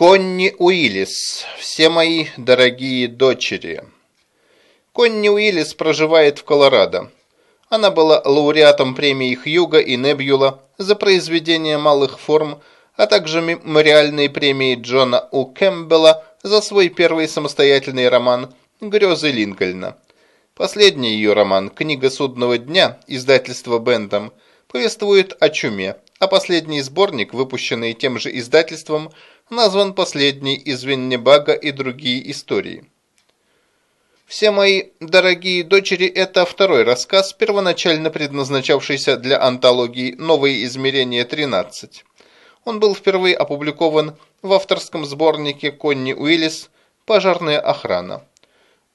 Конни Уиллис, все мои дорогие дочери. Конни Уиллис проживает в Колорадо. Она была лауреатом премии Хьюга и Небьюла за произведение малых форм, а также мемориальной премии Джона У. Кэмпбелла за свой первый самостоятельный роман «Грезы Линкольна». Последний ее роман «Книга судного дня» издательства Бентам повествует о чуме, а последний сборник, выпущенный тем же издательством, назван «Последний из Веннебага и другие истории». «Все мои дорогие дочери» – это второй рассказ, первоначально предназначавшийся для антологии «Новые измерения 13». Он был впервые опубликован в авторском сборнике Конни Уиллис «Пожарная охрана».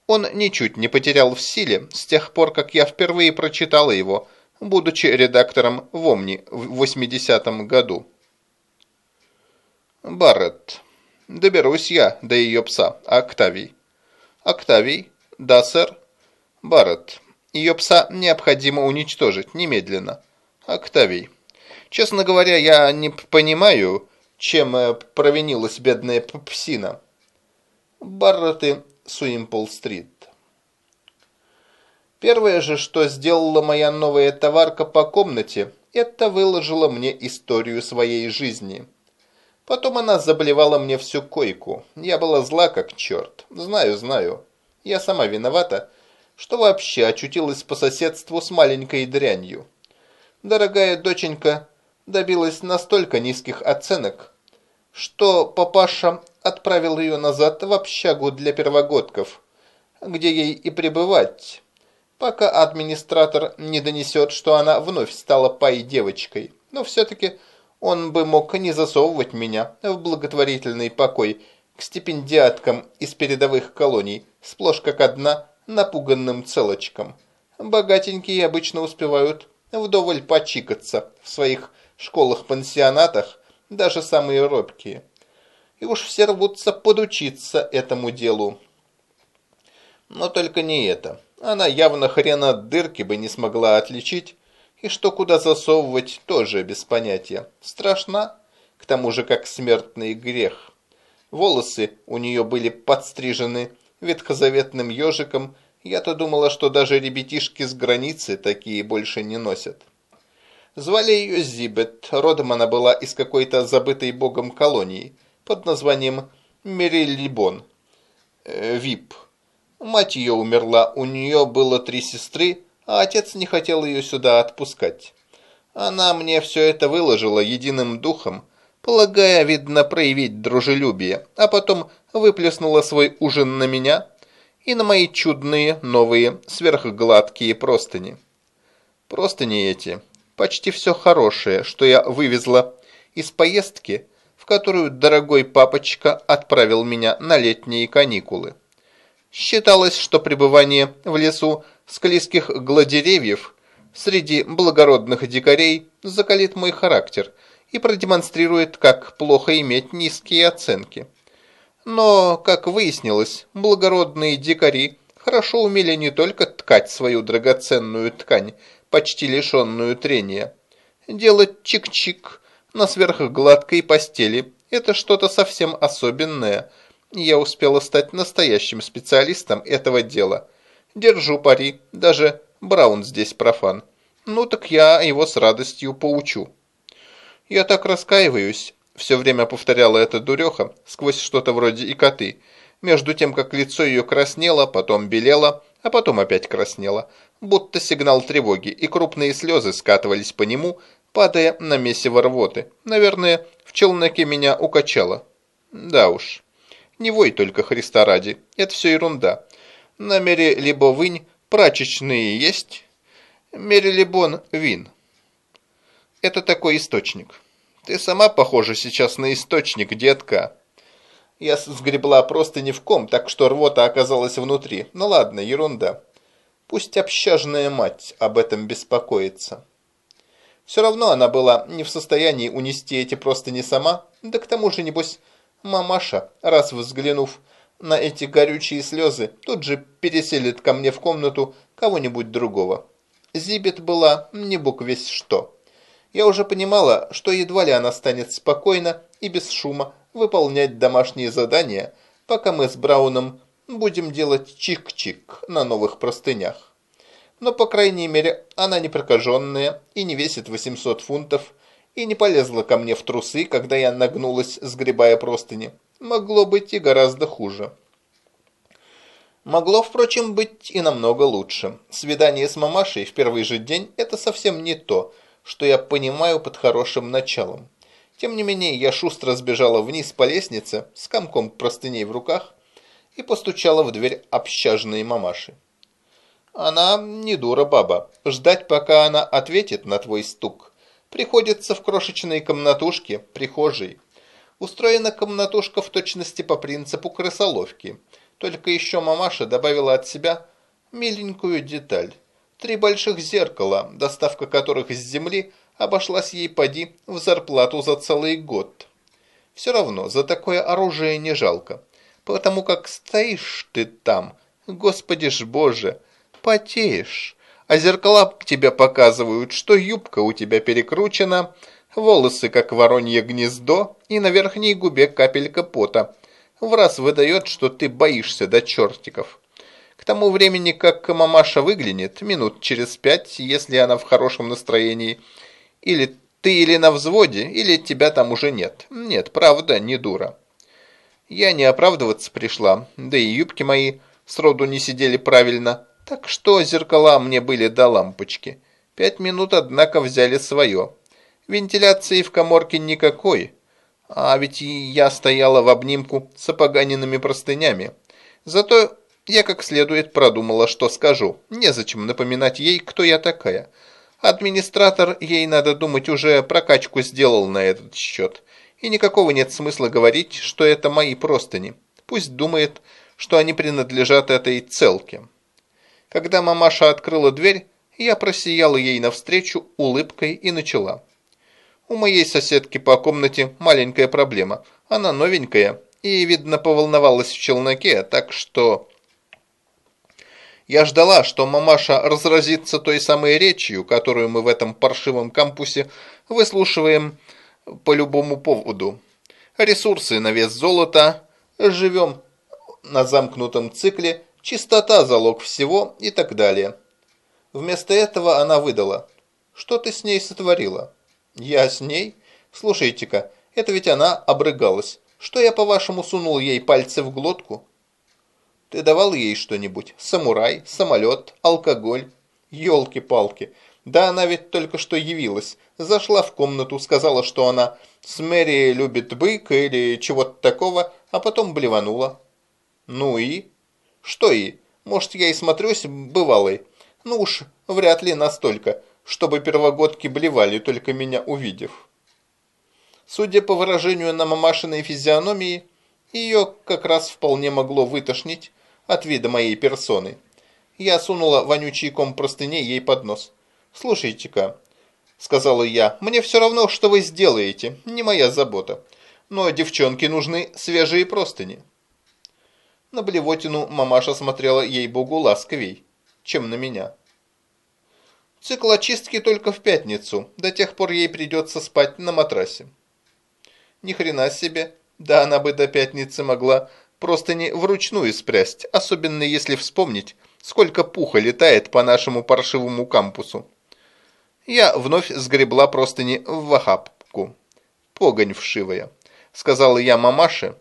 Он ничуть не потерял в силе с тех пор, как я впервые прочитала его, будучи редактором в Омни в 80-м году. Барретт. Доберусь я до ее пса, Октавий. Октавий. «Да, сэр». «Барретт, ее пса необходимо уничтожить немедленно». «Октавий». «Честно говоря, я не понимаю, чем э, провинилась бедная псина». «Барретты, Суимпл-стрит». Первое же, что сделала моя новая товарка по комнате, это выложила мне историю своей жизни. Потом она заблевала мне всю койку. Я была зла как черт. Знаю, знаю. Я сама виновата, что вообще очутилась по соседству с маленькой дрянью. Дорогая доченька добилась настолько низких оценок, что папаша отправил ее назад в общагу для первогодков, где ей и пребывать, пока администратор не донесет, что она вновь стала пай-девочкой. Но все-таки он бы мог не засовывать меня в благотворительный покой к стипендиаткам из передовых колоний, сплошь как одна напуганным целочкам. Богатенькие обычно успевают вдоволь почикаться в своих школах-пансионатах, даже самые робкие. И уж все рвутся подучиться этому делу. Но только не это. Она явно хрена дырки бы не смогла отличить, и что куда засовывать тоже без понятия. Страшна, к тому же как смертный грех. Волосы у нее были подстрижены ветхозаветным ежиком, я-то думала, что даже ребятишки с границы такие больше не носят. Звали ее Зибет, родом она была из какой-то забытой богом колонии под названием Мерилибон, э, Вип. Мать ее умерла, у нее было три сестры, а отец не хотел ее сюда отпускать. Она мне все это выложила единым духом, полагая, видно, проявить дружелюбие, а потом выплеснула свой ужин на меня и на мои чудные, новые, сверхгладкие простыни. Простыни эти, почти все хорошее, что я вывезла из поездки, в которую дорогой папочка отправил меня на летние каникулы. Считалось, что пребывание в лесу склизких гладеревьев среди благородных дикарей закалит мой характер – и продемонстрирует, как плохо иметь низкие оценки. Но, как выяснилось, благородные дикари хорошо умели не только ткать свою драгоценную ткань, почти лишенную трения. Делать чик-чик на сверхгладкой постели – это что-то совсем особенное. Я успела стать настоящим специалистом этого дела. Держу пари, даже Браун здесь профан. Ну так я его с радостью поучу. «Я так раскаиваюсь», – все время повторяла эта дуреха сквозь что-то вроде икоты, между тем, как лицо ее краснело, потом белело, а потом опять краснело, будто сигнал тревоги, и крупные слезы скатывались по нему, падая на месиво рвоты. Наверное, в челноке меня укачало. Да уж. Не вой только Христа ради, это все ерунда. На мере либо вынь прачечные есть, мере либон вин. Это такой источник. Ты сама похожа сейчас на источник, детка. Я сгребла просто не в ком, так что рвота оказалась внутри. Ну ладно, ерунда. Пусть общажная мать об этом беспокоится. Все равно она была не в состоянии унести эти просто не сама, да к тому же, небось, мамаша, раз взглянув на эти горючие слезы, тут же переселит ко мне в комнату кого-нибудь другого. Зибет была не бог весь что Я уже понимала, что едва ли она станет спокойно и без шума выполнять домашние задания, пока мы с Брауном будем делать чик-чик на новых простынях. Но, по крайней мере, она не прокаженная и не весит 800 фунтов, и не полезла ко мне в трусы, когда я нагнулась, сгребая простыни. Могло быть и гораздо хуже. Могло, впрочем, быть и намного лучше. Свидание с мамашей в первый же день – это совсем не то – что я понимаю под хорошим началом. Тем не менее, я шустро сбежала вниз по лестнице с комком простыней в руках и постучала в дверь общажной мамаши. Она не дура баба. Ждать, пока она ответит на твой стук, приходится в крошечной комнатушке, прихожей. Устроена комнатушка в точности по принципу крысоловки. Только еще мамаша добавила от себя миленькую деталь. Три больших зеркала, доставка которых из земли обошлась ей поди в зарплату за целый год. Все равно за такое оружие не жалко, потому как стоишь ты там, господи ж боже, потеешь, а зеркала тебе показывают, что юбка у тебя перекручена, волосы как воронье гнездо и на верхней губе капелька пота. В раз выдает, что ты боишься до чертиков. К тому времени, как мамаша выглянет, минут через пять, если она в хорошем настроении, или ты или на взводе, или тебя там уже нет. Нет, правда, не дура. Я не оправдываться пришла, да и юбки мои сроду не сидели правильно, так что зеркала мне были до лампочки. Пять минут, однако, взяли свое. Вентиляции в коморке никакой, а ведь я стояла в обнимку с опоганенными простынями. Зато я как следует продумала, что скажу. Незачем напоминать ей, кто я такая. Администратор, ей надо думать, уже прокачку сделал на этот счет. И никакого нет смысла говорить, что это мои простыни. Пусть думает, что они принадлежат этой целке. Когда мамаша открыла дверь, я просияла ей навстречу улыбкой и начала. У моей соседки по комнате маленькая проблема. Она новенькая и, видно, поволновалась в челноке, так что... Я ждала, что мамаша разразится той самой речью, которую мы в этом паршивом кампусе выслушиваем по любому поводу. Ресурсы на вес золота, живем на замкнутом цикле, чистота – залог всего и так далее. Вместо этого она выдала. «Что ты с ней сотворила?» «Я с ней? Слушайте-ка, это ведь она обрыгалась. Что я, по-вашему, сунул ей пальцы в глотку?» Ты давал ей что-нибудь? Самурай, самолет, алкоголь? Ёлки-палки. Да она ведь только что явилась. Зашла в комнату, сказала, что она с Мэри любит быка или чего-то такого, а потом блеванула. Ну и? Что и? Может, я и смотрюсь бывалой? Ну уж, вряд ли настолько, чтобы первогодки блевали, только меня увидев. Судя по выражению на мамашиной физиономии, ее как раз вполне могло вытошнить, от вида моей персоны. Я сунула вонючий ком простыней ей под нос. «Слушайте-ка», — сказала я, — «мне все равно, что вы сделаете, не моя забота. Но девчонке нужны свежие простыни». На блевотину мамаша смотрела ей-богу ласковей, чем на меня. Цикл очистки только в пятницу, до тех пор ей придется спать на матрасе. Ни хрена себе, да она бы до пятницы могла Просто не вручную спрясть, особенно если вспомнить, сколько пуха летает по нашему паршивому кампусу. Я вновь сгребла простыни в охапку. Погонь вшивая, сказала я мамаше,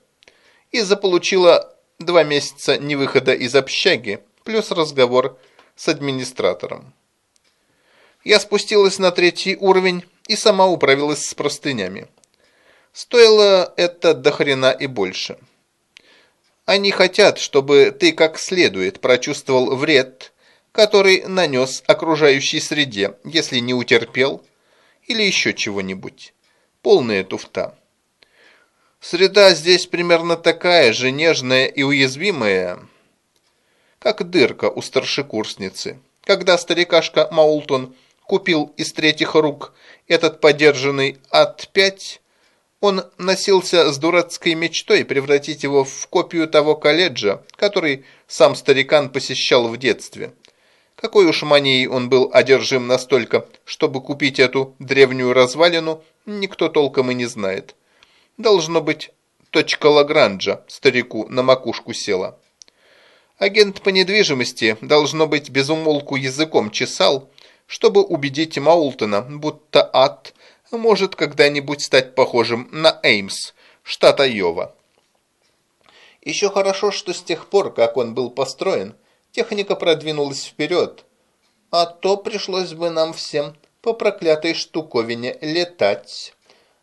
и заполучила два месяца невыхода из общаги, плюс разговор с администратором. Я спустилась на третий уровень и сама управилась с простынями. Стоило это до хрена и больше. Они хотят, чтобы ты как следует прочувствовал вред, который нанес окружающей среде, если не утерпел, или еще чего-нибудь. Полная туфта. Среда здесь примерно такая же нежная и уязвимая, как дырка у старшекурсницы. Когда старикашка Маултон купил из третьих рук этот подержанный ат-5, он носился с дурацкой мечтой превратить его в копию того колледжа, который сам старикан посещал в детстве. Какой уж манией он был одержим настолько, чтобы купить эту древнюю развалину, никто толком и не знает. Должно быть, точка Лагранжа старику на макушку села. Агент по недвижимости, должно быть, безумолку языком чесал, чтобы убедить Маултона, будто ад может когда-нибудь стать похожим на Эймс, штат Айова. Еще хорошо, что с тех пор, как он был построен, техника продвинулась вперед, а то пришлось бы нам всем по проклятой штуковине летать.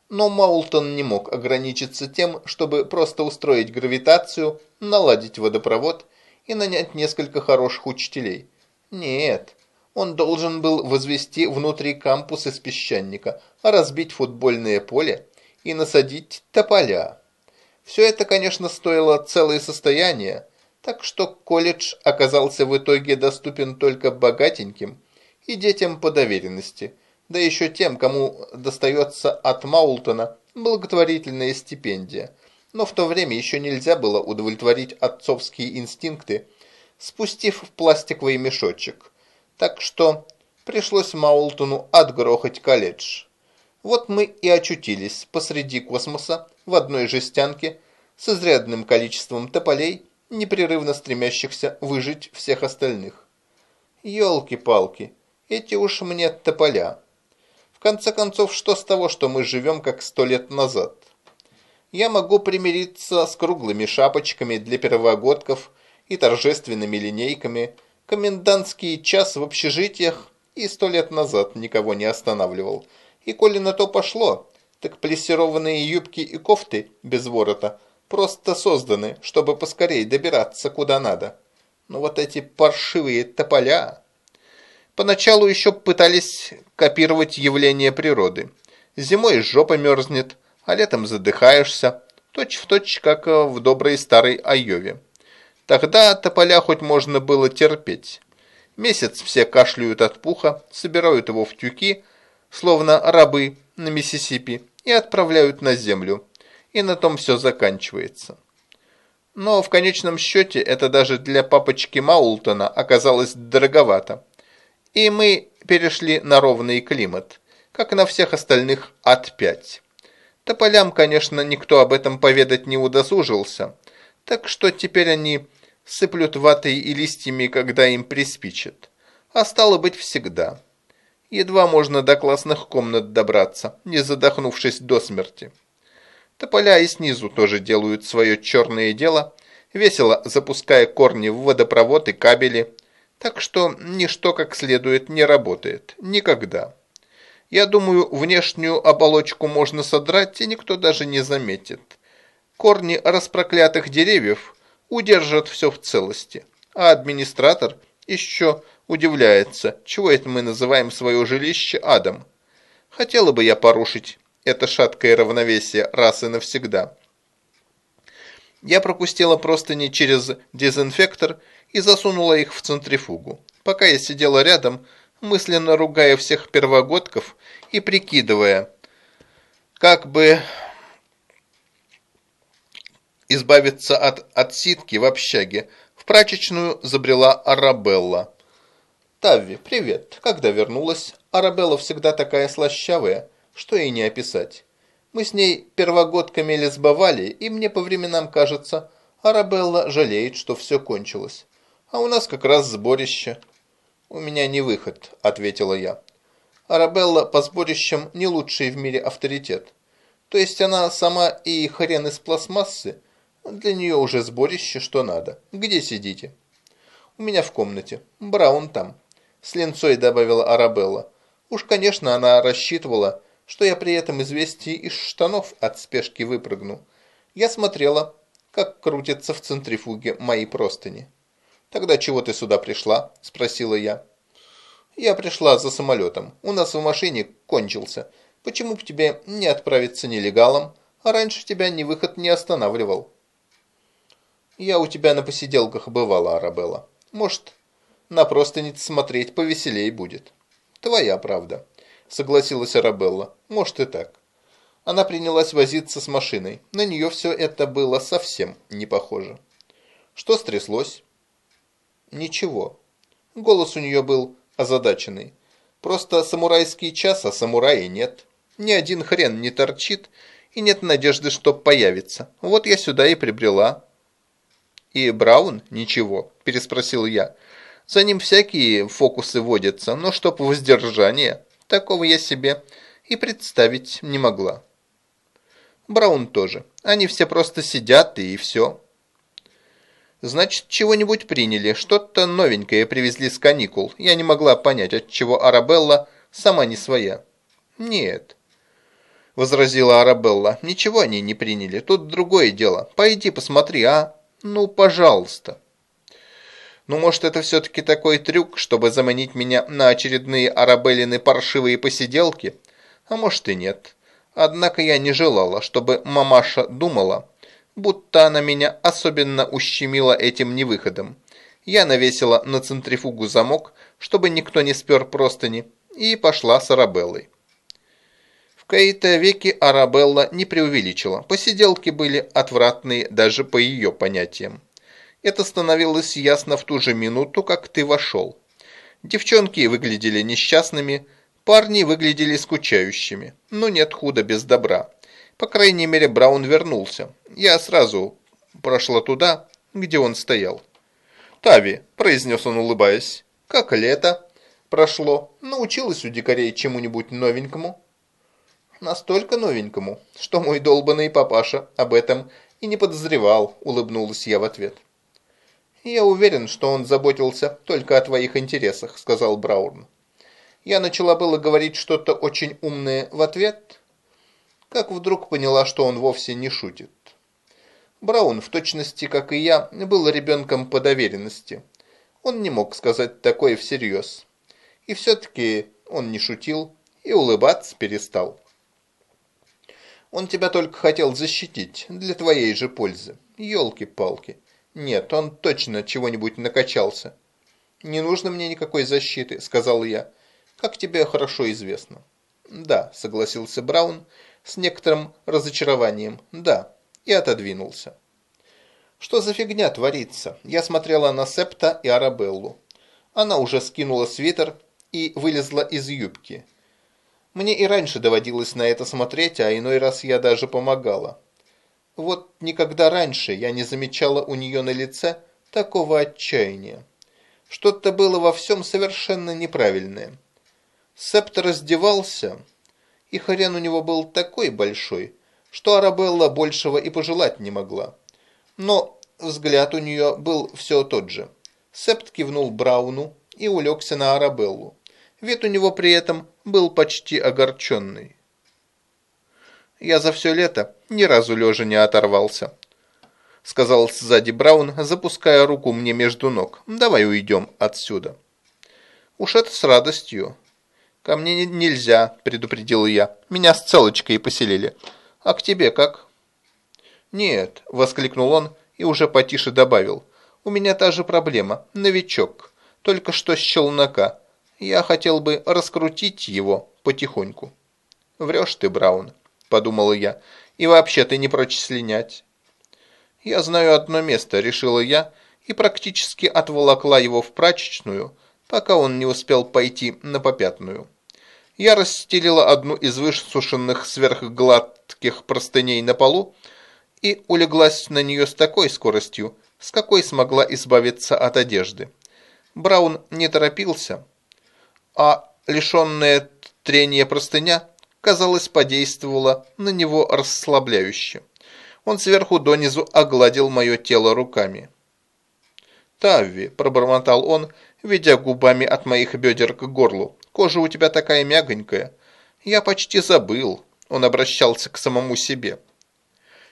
Но Маултон не мог ограничиться тем, чтобы просто устроить гравитацию, наладить водопровод и нанять несколько хороших учителей. Нет, он должен был возвести внутри кампус из песчаника, разбить футбольное поле и насадить тополя. Все это, конечно, стоило целое состояние, так что колледж оказался в итоге доступен только богатеньким и детям по доверенности, да еще тем, кому достается от Маултона благотворительная стипендия. Но в то время еще нельзя было удовлетворить отцовские инстинкты, спустив в пластиковый мешочек. Так что пришлось Маултону отгрохать колледж. Вот мы и очутились посреди космоса в одной жестянке с изрядным количеством тополей, непрерывно стремящихся выжить всех остальных. Ёлки-палки, эти уж мне тополя. В конце концов, что с того, что мы живем как сто лет назад? Я могу примириться с круглыми шапочками для первогодков и торжественными линейками, комендантский час в общежитиях и сто лет назад никого не останавливал – и коли на то пошло, так плессированные юбки и кофты без ворота просто созданы, чтобы поскорее добираться куда надо. Но вот эти паршивые тополя... Поначалу еще пытались копировать явления природы. Зимой жопа мерзнет, а летом задыхаешься, точь в точь, как в доброй старой Айове. Тогда тополя хоть можно было терпеть. Месяц все кашляют от пуха, собирают его в тюки, словно рабы на Миссисипи, и отправляют на землю. И на том все заканчивается. Но в конечном счете это даже для папочки Маултона оказалось дороговато. И мы перешли на ровный климат, как на всех остальных от 5. Тополям, конечно, никто об этом поведать не удосужился, так что теперь они сыплют ватой и листьями, когда им приспичит. А стало быть всегда. Едва можно до классных комнат добраться, не задохнувшись до смерти. Тополя и снизу тоже делают свое черное дело, весело запуская корни в водопровод и кабели, так что ничто как следует не работает. Никогда. Я думаю, внешнюю оболочку можно содрать, и никто даже не заметит. Корни распроклятых деревьев удержат все в целости, а администратор еще Удивляется, чего это мы называем свое жилище адом. Хотела бы я порушить это шаткое равновесие раз и навсегда. Я пропустила простыни через дезинфектор и засунула их в центрифугу. Пока я сидела рядом, мысленно ругая всех первогодков и прикидывая, как бы избавиться от отсидки в общаге, в прачечную забрела Арабелла. «Тавви, привет. Когда вернулась? Арабелла всегда такая слащавая, что ей не описать. Мы с ней первогодками лесбовали, и мне по временам кажется, Арабелла жалеет, что все кончилось. А у нас как раз сборище». «У меня не выход», — ответила я. Арабелла по сборищам не лучший в мире авторитет. То есть она сама и хрен из пластмассы, для нее уже сборище, что надо. Где сидите? У меня в комнате. Браун там с линцой добавила Арабелла. Уж, конечно, она рассчитывала, что я при этом известии из штанов от спешки выпрыгну. Я смотрела, как крутятся в центрифуге мои простыни. «Тогда чего ты сюда пришла?» – спросила я. «Я пришла за самолетом. У нас в машине кончился. Почему бы тебе не отправиться нелегалом, а раньше тебя ни выход не останавливал?» «Я у тебя на посиделках бывала, Арабелла. Может, на простыниц смотреть повеселей будет. Твоя правда, согласилась Арабелла. Может и так. Она принялась возиться с машиной. На нее все это было совсем не похоже. Что стряслось? Ничего. Голос у нее был озадаченный. Просто самурайский час, а самурая нет. Ни один хрен не торчит, и нет надежды, что появится. Вот я сюда и прибрела. «И Браун? Ничего», – переспросил я. «За ним всякие фокусы водятся, но чтоб воздержание, такого я себе и представить не могла». Браун тоже. Они все просто сидят и все. Значит, чего-нибудь приняли, что-то новенькое привезли с каникул. Я не могла понять, от чего Арабелла сама не своя. Нет, возразила Арабелла, ничего они не приняли, тут другое дело. Пойди посмотри, а? Ну, пожалуйста. Ну, может, это все-таки такой трюк, чтобы заманить меня на очередные Арабеллины паршивые посиделки? А может и нет. Однако я не желала, чтобы мамаша думала, будто она меня особенно ущемила этим невыходом. Я навесила на центрифугу замок, чтобы никто не спер простыни, и пошла с Арабеллой. Кои-то веки Арабелла не преувеличила, посиделки были отвратные даже по ее понятиям. Это становилось ясно в ту же минуту, как ты вошел. Девчонки выглядели несчастными, парни выглядели скучающими. Но нет худа без добра. По крайней мере, Браун вернулся. Я сразу прошла туда, где он стоял. «Тави», – произнес он, улыбаясь, – «как лето?» «Прошло. Научилась у дикарей чему-нибудь новенькому?» «Настолько новенькому, что мой долбанный папаша об этом и не подозревал», – улыбнулась я в ответ. «Я уверен, что он заботился только о твоих интересах», – сказал Браун. Я начала было говорить что-то очень умное в ответ, как вдруг поняла, что он вовсе не шутит. Браун, в точности, как и я, был ребенком по доверенности. Он не мог сказать такое всерьез. И все-таки он не шутил и улыбаться перестал. Он тебя только хотел защитить, для твоей же пользы. Ёлки-палки. Нет, он точно чего-нибудь накачался. «Не нужно мне никакой защиты», — сказал я, — «как тебе хорошо известно». «Да», — согласился Браун, — с некоторым разочарованием «да» и отодвинулся. Что за фигня творится? Я смотрела на Септа и Арабеллу. Она уже скинула свитер и вылезла из юбки. Мне и раньше доводилось на это смотреть, а иной раз я даже помогала. Вот никогда раньше я не замечала у нее на лице такого отчаяния. Что-то было во всем совершенно неправильное. Септ раздевался, и хрен у него был такой большой, что Арабелла большего и пожелать не могла. Но взгляд у нее был все тот же. Септ кивнул Брауну и улегся на Арабеллу. Вид у него при этом был почти огорченный. «Я за все лето ни разу лежа не оторвался», — сказал сзади Браун, запуская руку мне между ног. «Давай уйдем отсюда». «Уж это с радостью», «Ко мне нельзя», – предупредил я. «Меня с целочкой поселили. А к тебе как?» «Нет», – воскликнул он и уже потише добавил. «У меня та же проблема. Новичок. Только что с челнока. Я хотел бы раскрутить его потихоньку». «Врешь ты, Браун», – подумала я. «И вообще ты не прочь слинять». «Я знаю одно место», – решила я, и практически отволокла его в прачечную, пока он не успел пойти на попятную. Я расстелила одну из высушенных сверхгладких простыней на полу и улеглась на нее с такой скоростью, с какой смогла избавиться от одежды. Браун не торопился, а лишенная трения простыня, казалось, подействовала на него расслабляюще. Он сверху донизу огладил мое тело руками. «Тавви», – пробормотал он, ведя губами от моих бедер к горлу. «Кожа у тебя такая мягонькая. Я почти забыл». Он обращался к самому себе.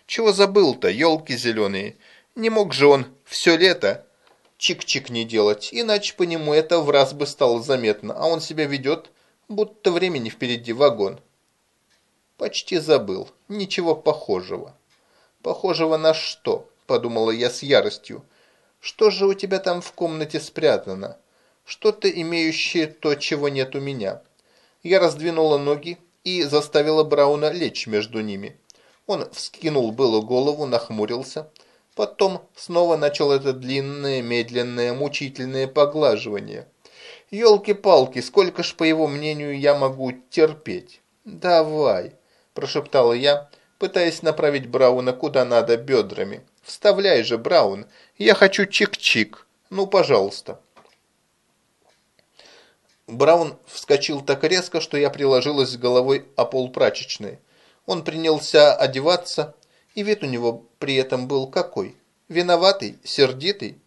«Чего забыл-то, елки зеленые? Не мог же он все лето чик-чик не делать, иначе по нему это в раз бы стало заметно, а он себя ведет, будто времени впереди вагон». «Почти забыл. Ничего похожего». «Похожего на что?» – подумала я с яростью. Что же у тебя там в комнате спрятано? Что-то имеющее то, чего нет у меня. Я раздвинула ноги и заставила Брауна лечь между ними. Он вскинул было голову, нахмурился. Потом снова начал это длинное, медленное, мучительное поглаживание – Ёлки-палки, сколько ж, по его мнению, я могу терпеть? Давай, прошептала я, пытаясь направить Брауна куда надо бедрами. Вставляй же, Браун, я хочу чик-чик. Ну, пожалуйста. Браун вскочил так резко, что я приложилась головой о пол прачечной. Он принялся одеваться, и вид у него при этом был какой? Виноватый? Сердитый?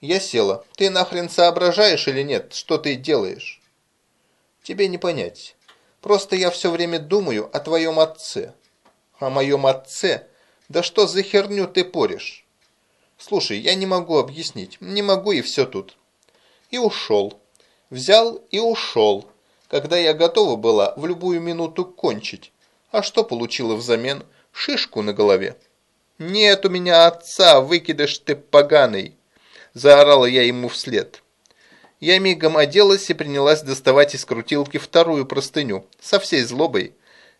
Я села. Ты нахрен соображаешь или нет? Что ты делаешь? Тебе не понять. Просто я все время думаю о твоем отце. О моем отце? Да что за херню ты порешь? Слушай, я не могу объяснить. Не могу и все тут. И ушел. Взял и ушел, когда я готова была в любую минуту кончить. А что получила взамен? Шишку на голове. «Нет у меня отца, выкидыш ты поганый!» Заорала я ему вслед. Я мигом оделась и принялась доставать из крутилки вторую простыню, со всей злобой,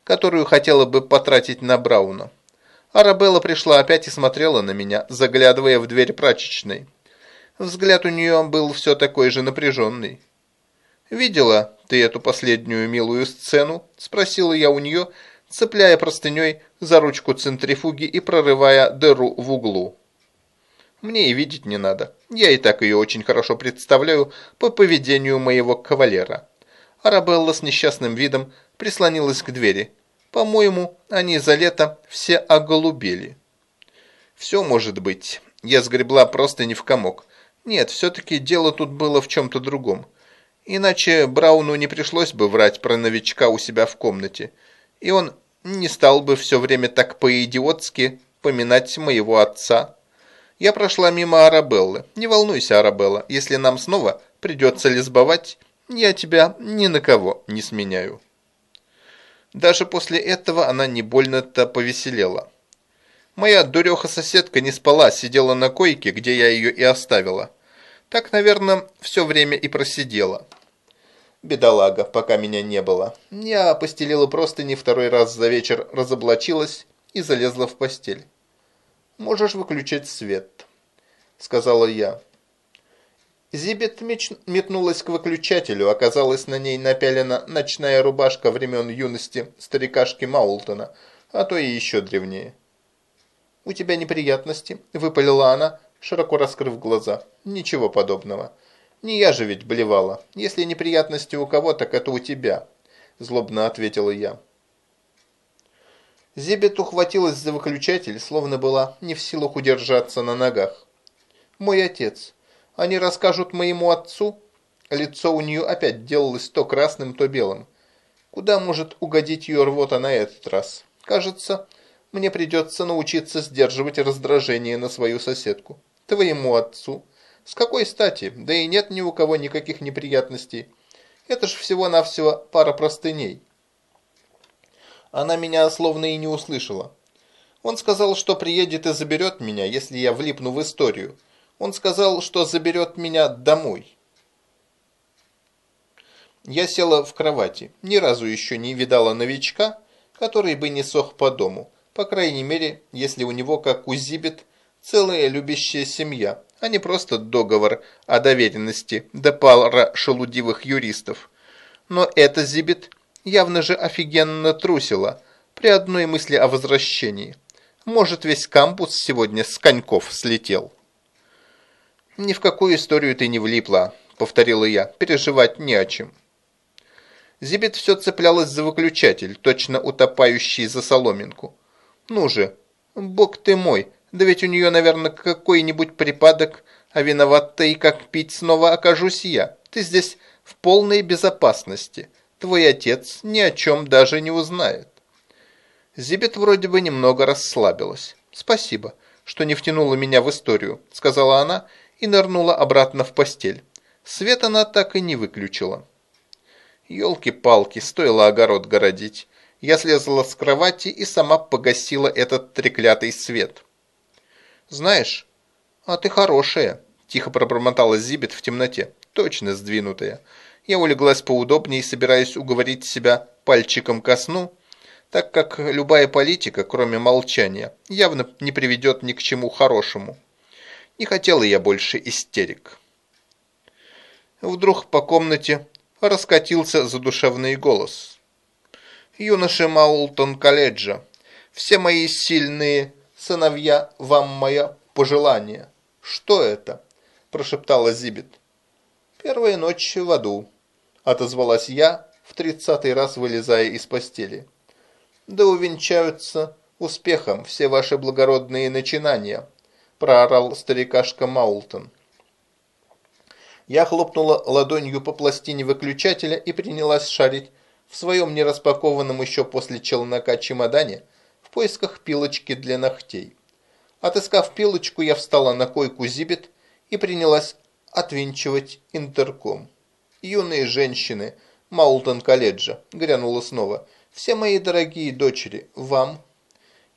которую хотела бы потратить на Брауна. Арабелла пришла опять и смотрела на меня, заглядывая в дверь прачечной. Взгляд у нее был все такой же напряженный. «Видела ты эту последнюю милую сцену?» – спросила я у нее, цепляя простыней за ручку центрифуги и прорывая дыру в углу. Мне и видеть не надо. Я и так ее очень хорошо представляю по поведению моего кавалера. Арабелла с несчастным видом прислонилась к двери. По-моему, они за лето все оголубели. Все может быть. Я сгребла просто не в комок. Нет, все-таки дело тут было в чем-то другом. Иначе Брауну не пришлось бы врать про новичка у себя в комнате, и он не стал бы все время так по-идиотски поминать моего отца. Я прошла мимо Арабеллы. Не волнуйся, Арабелла, если нам снова придется лесбовать, я тебя ни на кого не сменяю. Даже после этого она не больно-то повеселела. Моя дуреха-соседка не спала, сидела на койке, где я ее и оставила. Так, наверное, все время и просидела. Бедолага, пока меня не было. Я постелила просто не второй раз за вечер, разоблачилась и залезла в постель. «Можешь выключать свет», — сказала я. Зибет метнулась к выключателю, оказалась на ней напялена ночная рубашка времен юности старикашки Маултона, а то и еще древнее. «У тебя неприятности?» – выпалила она, широко раскрыв глаза. «Ничего подобного. Не я же ведь блевала. Если неприятности у кого, так это у тебя», – злобно ответила я. Зибет ухватилась за выключатель, словно была не в силах удержаться на ногах. «Мой отец. Они расскажут моему отцу?» Лицо у нее опять делалось то красным, то белым. Куда может угодить ее рвота на этот раз? Кажется, мне придется научиться сдерживать раздражение на свою соседку твоему отцу. С какой стати? Да и нет ни у кого никаких неприятностей. Это ж всего-навсего пара простыней. Она меня словно и не услышала. Он сказал, что приедет и заберет меня, если я влипну в историю. Он сказал, что заберет меня домой. Я села в кровати. Ни разу еще не видала новичка, который бы не сох по дому. По крайней мере, если у него, как у Зибет, целая любящая семья, а не просто договор о доверенности до пара шелудивых юристов. Но эта Зибет явно же офигенно трусила при одной мысли о возвращении. Может, весь кампус сегодня с коньков слетел. «Ни в какую историю ты не влипла», — повторила я, — «переживать не о чем». Зибет все цеплялась за выключатель, точно утопающий за соломинку. «Ну же, бог ты мой, да ведь у нее, наверное, какой-нибудь припадок, а виноват-то и как пить снова окажусь я. Ты здесь в полной безопасности. Твой отец ни о чем даже не узнает. Зибет вроде бы немного расслабилась. «Спасибо, что не втянула меня в историю», — сказала она и нырнула обратно в постель. Свет она так и не выключила. Ёлки-палки, стоило огород городить. Я слезла с кровати и сама погасила этот треклятый свет. «Знаешь, а ты хорошая», – тихо пробормотала Зибет в темноте, точно сдвинутая. Я улеглась поудобнее, собираясь уговорить себя пальчиком ко сну, так как любая политика, кроме молчания, явно не приведет ни к чему хорошему. Не хотела я больше истерик. Вдруг по комнате раскатился задушевный голос. «Юноши Маултон-колледжа, все мои сильные сыновья, вам мое пожелание». «Что это?» – прошептала Зибит. «Первая ночь в аду», – отозвалась я, в тридцатый раз вылезая из постели. «Да увенчаются успехом все ваши благородные начинания», – проорал старикашка Маултон. Я хлопнула ладонью по пластине выключателя и принялась шарить в своем нераспакованном еще после челнока чемодане поисках пилочки для ногтей. Отыскав пилочку, я встала на койку Зибет и принялась отвинчивать интерком. «Юные женщины Маултон-колледжа», — грянула снова, — «все мои дорогие дочери, вам».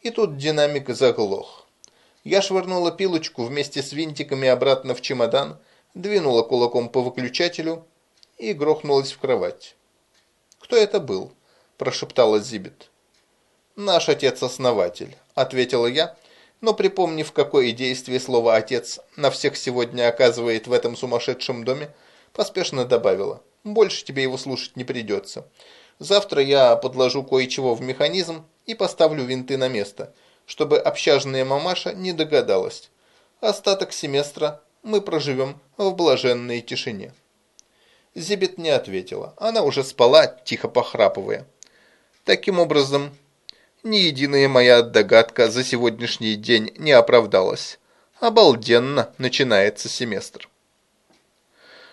И тут динамик заглох. Я швырнула пилочку вместе с винтиками обратно в чемодан, двинула кулаком по выключателю и грохнулась в кровать. «Кто это был?» – прошептала Зибет. «Наш отец-основатель», – ответила я, но припомнив, какое действие слово «отец» на всех сегодня оказывает в этом сумасшедшем доме, поспешно добавила. «Больше тебе его слушать не придется. Завтра я подложу кое-чего в механизм и поставлю винты на место, чтобы общажная мамаша не догадалась. Остаток семестра мы проживем в блаженной тишине». Зибет не ответила. Она уже спала, тихо похрапывая. Таким образом, ни единая моя догадка за сегодняшний день не оправдалась. Обалденно начинается семестр.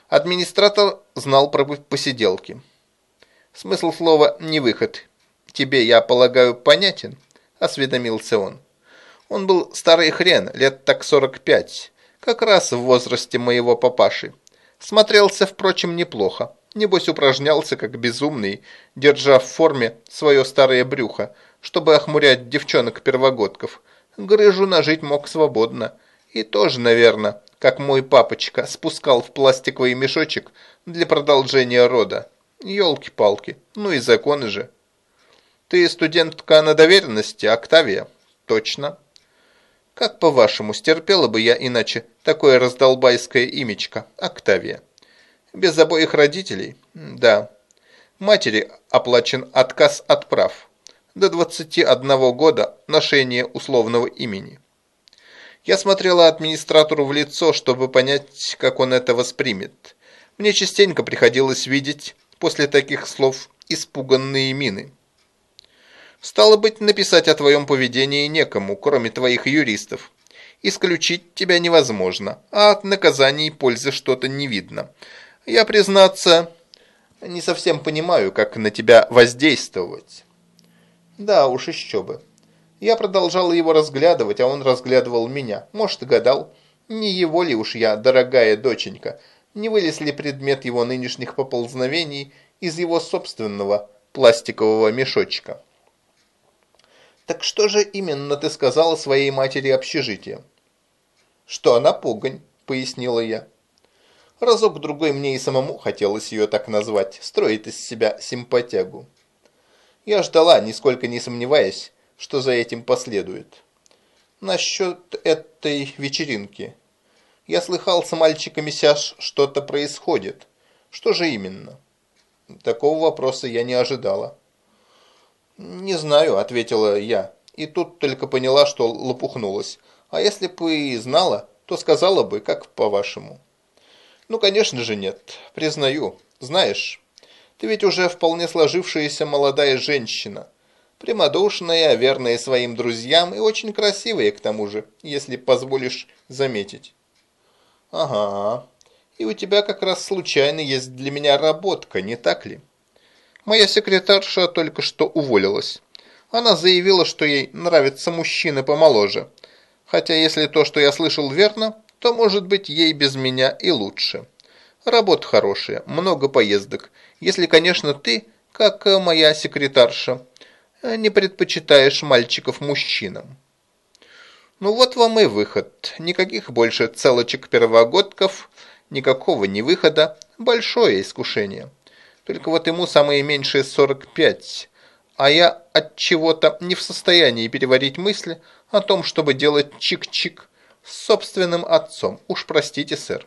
Администратор знал про посиделки. Смысл слова «не выход». Тебе, я полагаю, понятен? Осведомился он. Он был старый хрен, лет так сорок пять как раз в возрасте моего папаши. Смотрелся, впрочем, неплохо. Небось упражнялся, как безумный, держа в форме свое старое брюхо, чтобы охмурять девчонок-первогодков. Грыжу нажить мог свободно. И тоже, наверное, как мой папочка, спускал в пластиковый мешочек для продолжения рода. Ёлки-палки, ну и законы же. Ты студентка на доверенности, Октавия? Точно. Как по-вашему, стерпела бы я иначе такое раздолбайское имечко, Октавия? Без обоих родителей? Да. Матери оплачен отказ от прав. До 21 года ношение условного имени. Я смотрела администратору в лицо, чтобы понять, как он это воспримет. Мне частенько приходилось видеть после таких слов испуганные мины. Стало быть, написать о твоем поведении некому, кроме твоих юристов. Исключить тебя невозможно, а от наказаний пользы что-то не видно. Я, признаться, не совсем понимаю, как на тебя воздействовать. Да уж, еще бы. Я продолжал его разглядывать, а он разглядывал меня. Может, гадал, не его ли уж я, дорогая доченька, не вылез ли предмет его нынешних поползновений из его собственного пластикового мешочка. «Так что же именно ты сказала своей матери общежития?» «Что она пугань», — пояснила я. Разок-другой мне и самому хотелось ее так назвать, строить из себя симпатягу. Я ждала, нисколько не сомневаясь, что за этим последует. Насчет этой вечеринки. Я слыхал, с мальчиками Сяж что-то происходит. Что же именно? Такого вопроса я не ожидала. «Не знаю», – ответила я. И тут только поняла, что лопухнулась. А если бы и знала, то сказала бы, как по-вашему. Ну, конечно же нет. Признаю. Знаешь, ты ведь уже вполне сложившаяся молодая женщина. Прямодушная, верная своим друзьям и очень красивая к тому же, если позволишь заметить. Ага. И у тебя как раз случайно есть для меня работка, не так ли? Моя секретарша только что уволилась. Она заявила, что ей нравятся мужчины помоложе. Хотя если то, что я слышал, верно, то, может быть, ей без меня и лучше. Работа хорошая, много поездок. Если, конечно, ты, как моя секретарша, не предпочитаешь мальчиков мужчинам. Ну вот вам и выход. Никаких больше целочек-первогодков, никакого не выхода. Большое искушение. Только вот ему самые меньшие 45, а я от чего-то не в состоянии переварить мысли о том, чтобы делать чик-чик с собственным отцом. Уж простите, сэр.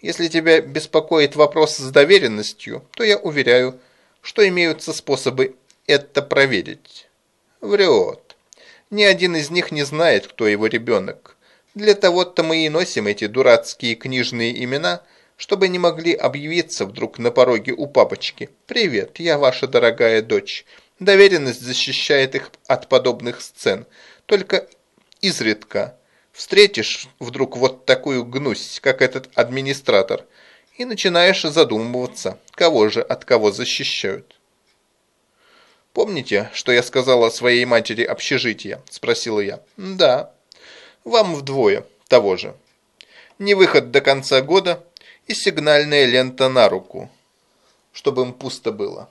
Если тебя беспокоит вопрос с доверенностью, то я уверяю, что имеются способы это проверить. Врет. Ни один из них не знает, кто его ребенок. Для того-то мы и носим эти дурацкие книжные имена, чтобы не могли объявиться вдруг на пороге у папочки. «Привет, я ваша дорогая дочь». Доверенность защищает их от подобных сцен. Только изредка встретишь вдруг вот такую гнусь, как этот администратор, и начинаешь задумываться, кого же от кого защищают. «Помните, что я сказала своей матери общежития?» – спросила я. «Да. Вам вдвое того же. Не выход до конца года и сигнальная лента на руку, чтобы им пусто было».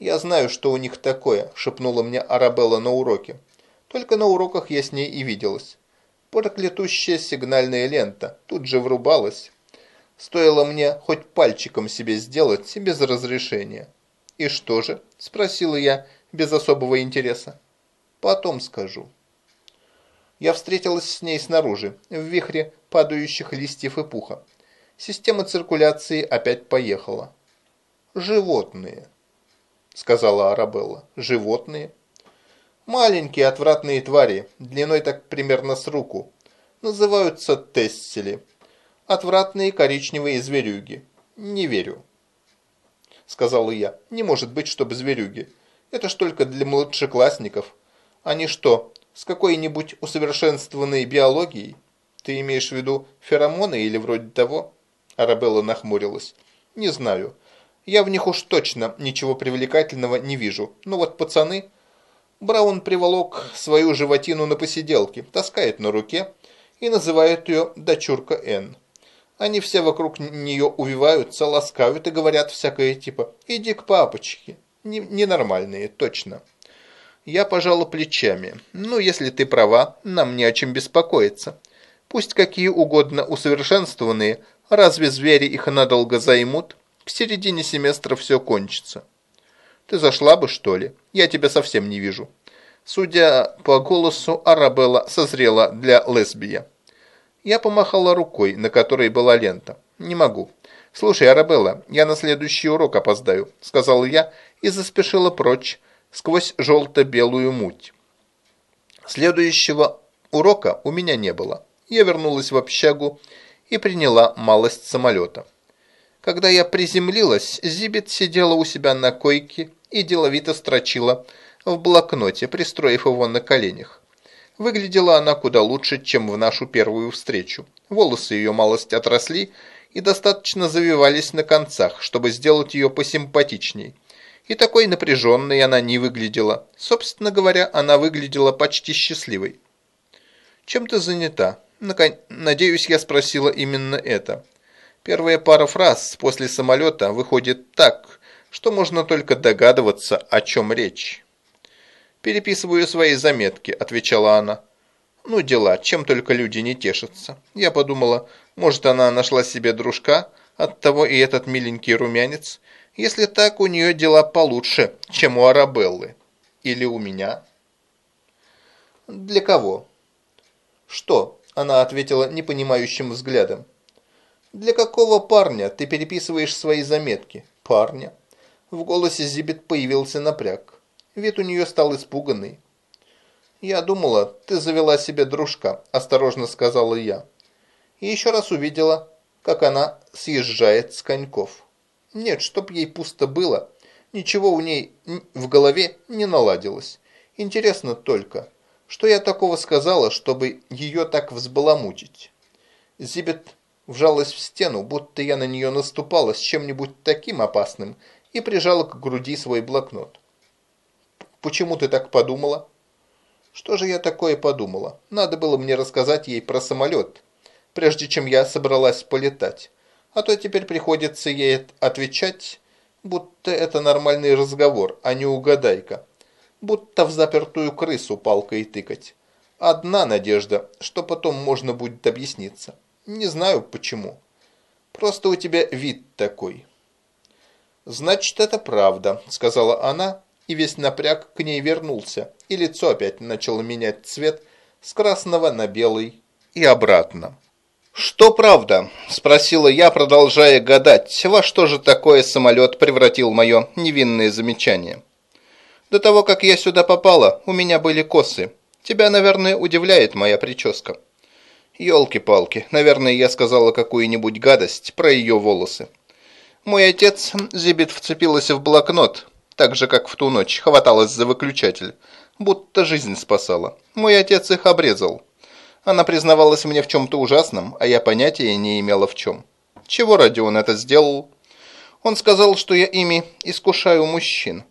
«Я знаю, что у них такое», – шепнула мне Арабелла на уроке. Только на уроках я с ней и виделась. Проклятущая сигнальная лента тут же врубалась. Стоило мне хоть пальчиком себе сделать, без разрешения. «И что же?» – спросила я без особого интереса. «Потом скажу». Я встретилась с ней снаружи, в вихре падающих листьев и пуха. Система циркуляции опять поехала. Животные сказала Арабелла. «Животные?» «Маленькие отвратные твари, длиной так примерно с руку. Называются тессели. Отвратные коричневые зверюги. Не верю». Сказала я. «Не может быть, чтобы зверюги. Это ж только для младшеклассников. Они что, с какой-нибудь усовершенствованной биологией? Ты имеешь в виду феромоны или вроде того?» Арабелла нахмурилась. «Не знаю. Я в них уж точно ничего привлекательного не вижу. Ну вот пацаны... Браун приволок свою животину на посиделке, таскает на руке и называет ее «дочурка Н». Они все вокруг нее увиваются, ласкают и говорят всякое типа «иди к папочке». Ненормальные, точно. Я пожала плечами. Ну, если ты права, нам не о чем беспокоиться. Пусть какие угодно усовершенствованные, разве звери их надолго займут? К середине семестра все кончится. Ты зашла бы, что ли? Я тебя совсем не вижу. Судя по голосу, Арабелла созрела для лесбия. Я помахала рукой, на которой была лента. Не могу. Слушай, Арабелла, я на следующий урок опоздаю, сказала я и заспешила прочь сквозь желто-белую муть. Следующего урока у меня не было. Я вернулась в общагу и приняла малость самолета. Когда я приземлилась, Зибет сидела у себя на койке и деловито строчила в блокноте, пристроив его на коленях. Выглядела она куда лучше, чем в нашу первую встречу. Волосы ее малость отросли и достаточно завивались на концах, чтобы сделать ее посимпатичней. И такой напряженной она не выглядела. Собственно говоря, она выглядела почти счастливой. «Чем ты занята?» Надеюсь, я спросила именно это. Первая пара фраз после самолета выходит так, что можно только догадываться, о чем речь. «Переписываю свои заметки», – отвечала она. «Ну дела, чем только люди не тешатся». Я подумала, может она нашла себе дружка, оттого и этот миленький румянец. Если так, у нее дела получше, чем у Арабеллы. Или у меня. «Для кого?» «Что?» – она ответила непонимающим взглядом. «Для какого парня ты переписываешь свои заметки?» «Парня». В голосе Зибет появился напряг. Вид у нее стал испуганный. «Я думала, ты завела себе дружка», – осторожно сказала я. И еще раз увидела, как она съезжает с коньков. Нет, чтоб ей пусто было, ничего у ней в голове не наладилось. Интересно только, что я такого сказала, чтобы ее так взбаламутить? Зибет вжалась в стену, будто я на нее наступала с чем-нибудь таким опасным, и прижала к груди свой блокнот. «Почему ты так подумала?» «Что же я такое подумала? Надо было мне рассказать ей про самолет, прежде чем я собралась полетать. А то теперь приходится ей отвечать, будто это нормальный разговор, а не угадайка. Будто в запертую крысу палкой тыкать. Одна надежда, что потом можно будет объясниться». Не знаю почему. Просто у тебя вид такой. Значит, это правда, сказала она, и весь напряг к ней вернулся, и лицо опять начало менять цвет с красного на белый и обратно. «Что правда?» – спросила я, продолжая гадать, во что же такое самолет превратил мое невинное замечание. «До того, как я сюда попала, у меня были косы. Тебя, наверное, удивляет моя прическа». Ёлки-палки, наверное, я сказала какую-нибудь гадость про ее волосы. Мой отец, Зибит, вцепилась в блокнот, так же, как в ту ночь, хваталась за выключатель, будто жизнь спасала. Мой отец их обрезал. Она признавалась мне в чем-то ужасном, а я понятия не имела в чем. Чего ради он это сделал? Он сказал, что я ими искушаю мужчин.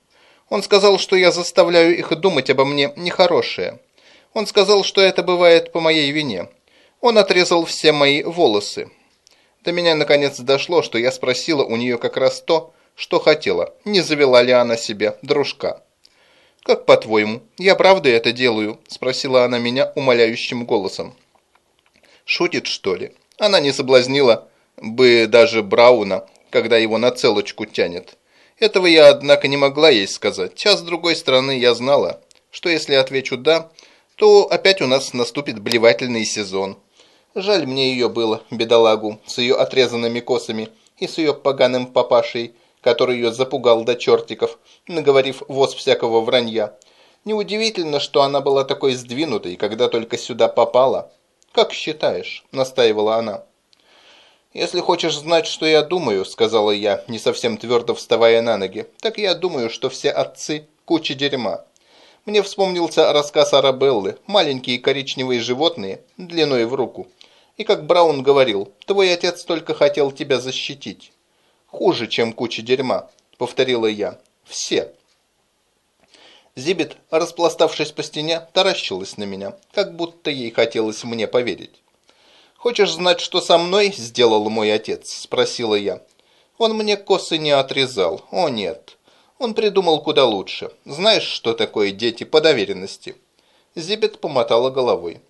Он сказал, что я заставляю их думать обо мне нехорошее. Он сказал, что это бывает по моей вине. Он отрезал все мои волосы. До меня наконец дошло, что я спросила у нее как раз то, что хотела, не завела ли она себе дружка. «Как по-твоему, я правда это делаю?» – спросила она меня умоляющим голосом. «Шутит, что ли?» Она не соблазнила бы даже Брауна, когда его на целочку тянет. Этого я, однако, не могла ей сказать. А с другой стороны, я знала, что если отвечу «да», то опять у нас наступит блевательный сезон. Жаль мне ее было, бедолагу, с ее отрезанными косами и с ее поганым папашей, который ее запугал до чертиков, наговорив воз всякого вранья. Неудивительно, что она была такой сдвинутой, когда только сюда попала. «Как считаешь?» – настаивала она. «Если хочешь знать, что я думаю», – сказала я, не совсем твердо вставая на ноги, – «так я думаю, что все отцы – куча дерьма». Мне вспомнился рассказ Арабеллы «Маленькие коричневые животные, длиной в руку». И как Браун говорил, твой отец только хотел тебя защитить. Хуже, чем куча дерьма, повторила я. Все. Зибет, распластавшись по стене, таращилась на меня, как будто ей хотелось мне поверить. «Хочешь знать, что со мной сделал мой отец?» – спросила я. «Он мне косы не отрезал. О, нет. Он придумал куда лучше. Знаешь, что такое дети по доверенности?» Зибет помотала головой.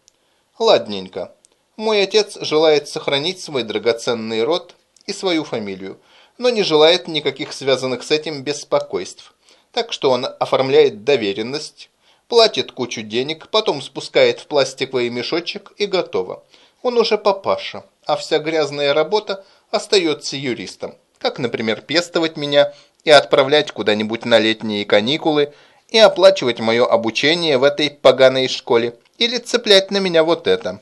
«Ладненько. Мой отец желает сохранить свой драгоценный род и свою фамилию, но не желает никаких связанных с этим беспокойств. Так что он оформляет доверенность, платит кучу денег, потом спускает в пластиковый мешочек и готово. Он уже папаша, а вся грязная работа остается юристом. Как, например, пестовать меня и отправлять куда-нибудь на летние каникулы и оплачивать мое обучение в этой поганой школе или цеплять на меня вот это.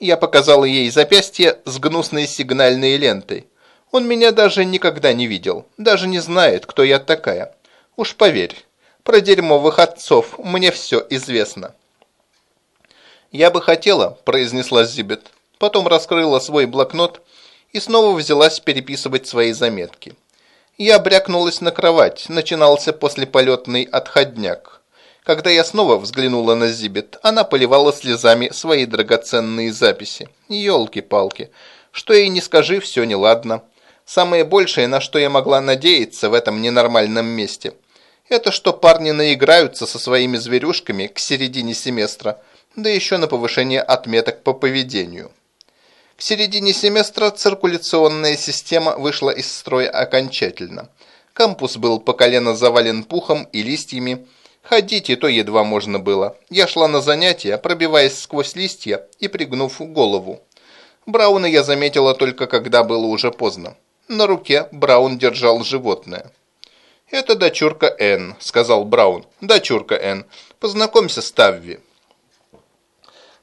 Я показала ей запястье с гнусной сигнальной лентой. Он меня даже никогда не видел, даже не знает, кто я такая. Уж поверь, про дерьмовых отцов мне все известно. «Я бы хотела», – произнесла Зибет. Потом раскрыла свой блокнот и снова взялась переписывать свои заметки. Я брякнулась на кровать, начинался послеполетный отходняк. Когда я снова взглянула на Зибет, она поливала слезами свои драгоценные записи. Ёлки-палки, что ей не скажи, все неладно. Самое большее, на что я могла надеяться в этом ненормальном месте, это что парни наиграются со своими зверюшками к середине семестра, да еще на повышение отметок по поведению. К середине семестра циркуляционная система вышла из строя окончательно. Кампус был по колено завален пухом и листьями, Ходить и то едва можно было. Я шла на занятия, пробиваясь сквозь листья и пригнув голову. Брауна я заметила только когда было уже поздно. На руке Браун держал животное. «Это дочурка Энн», — сказал Браун. «Дочурка Энн. Познакомься с Тавви».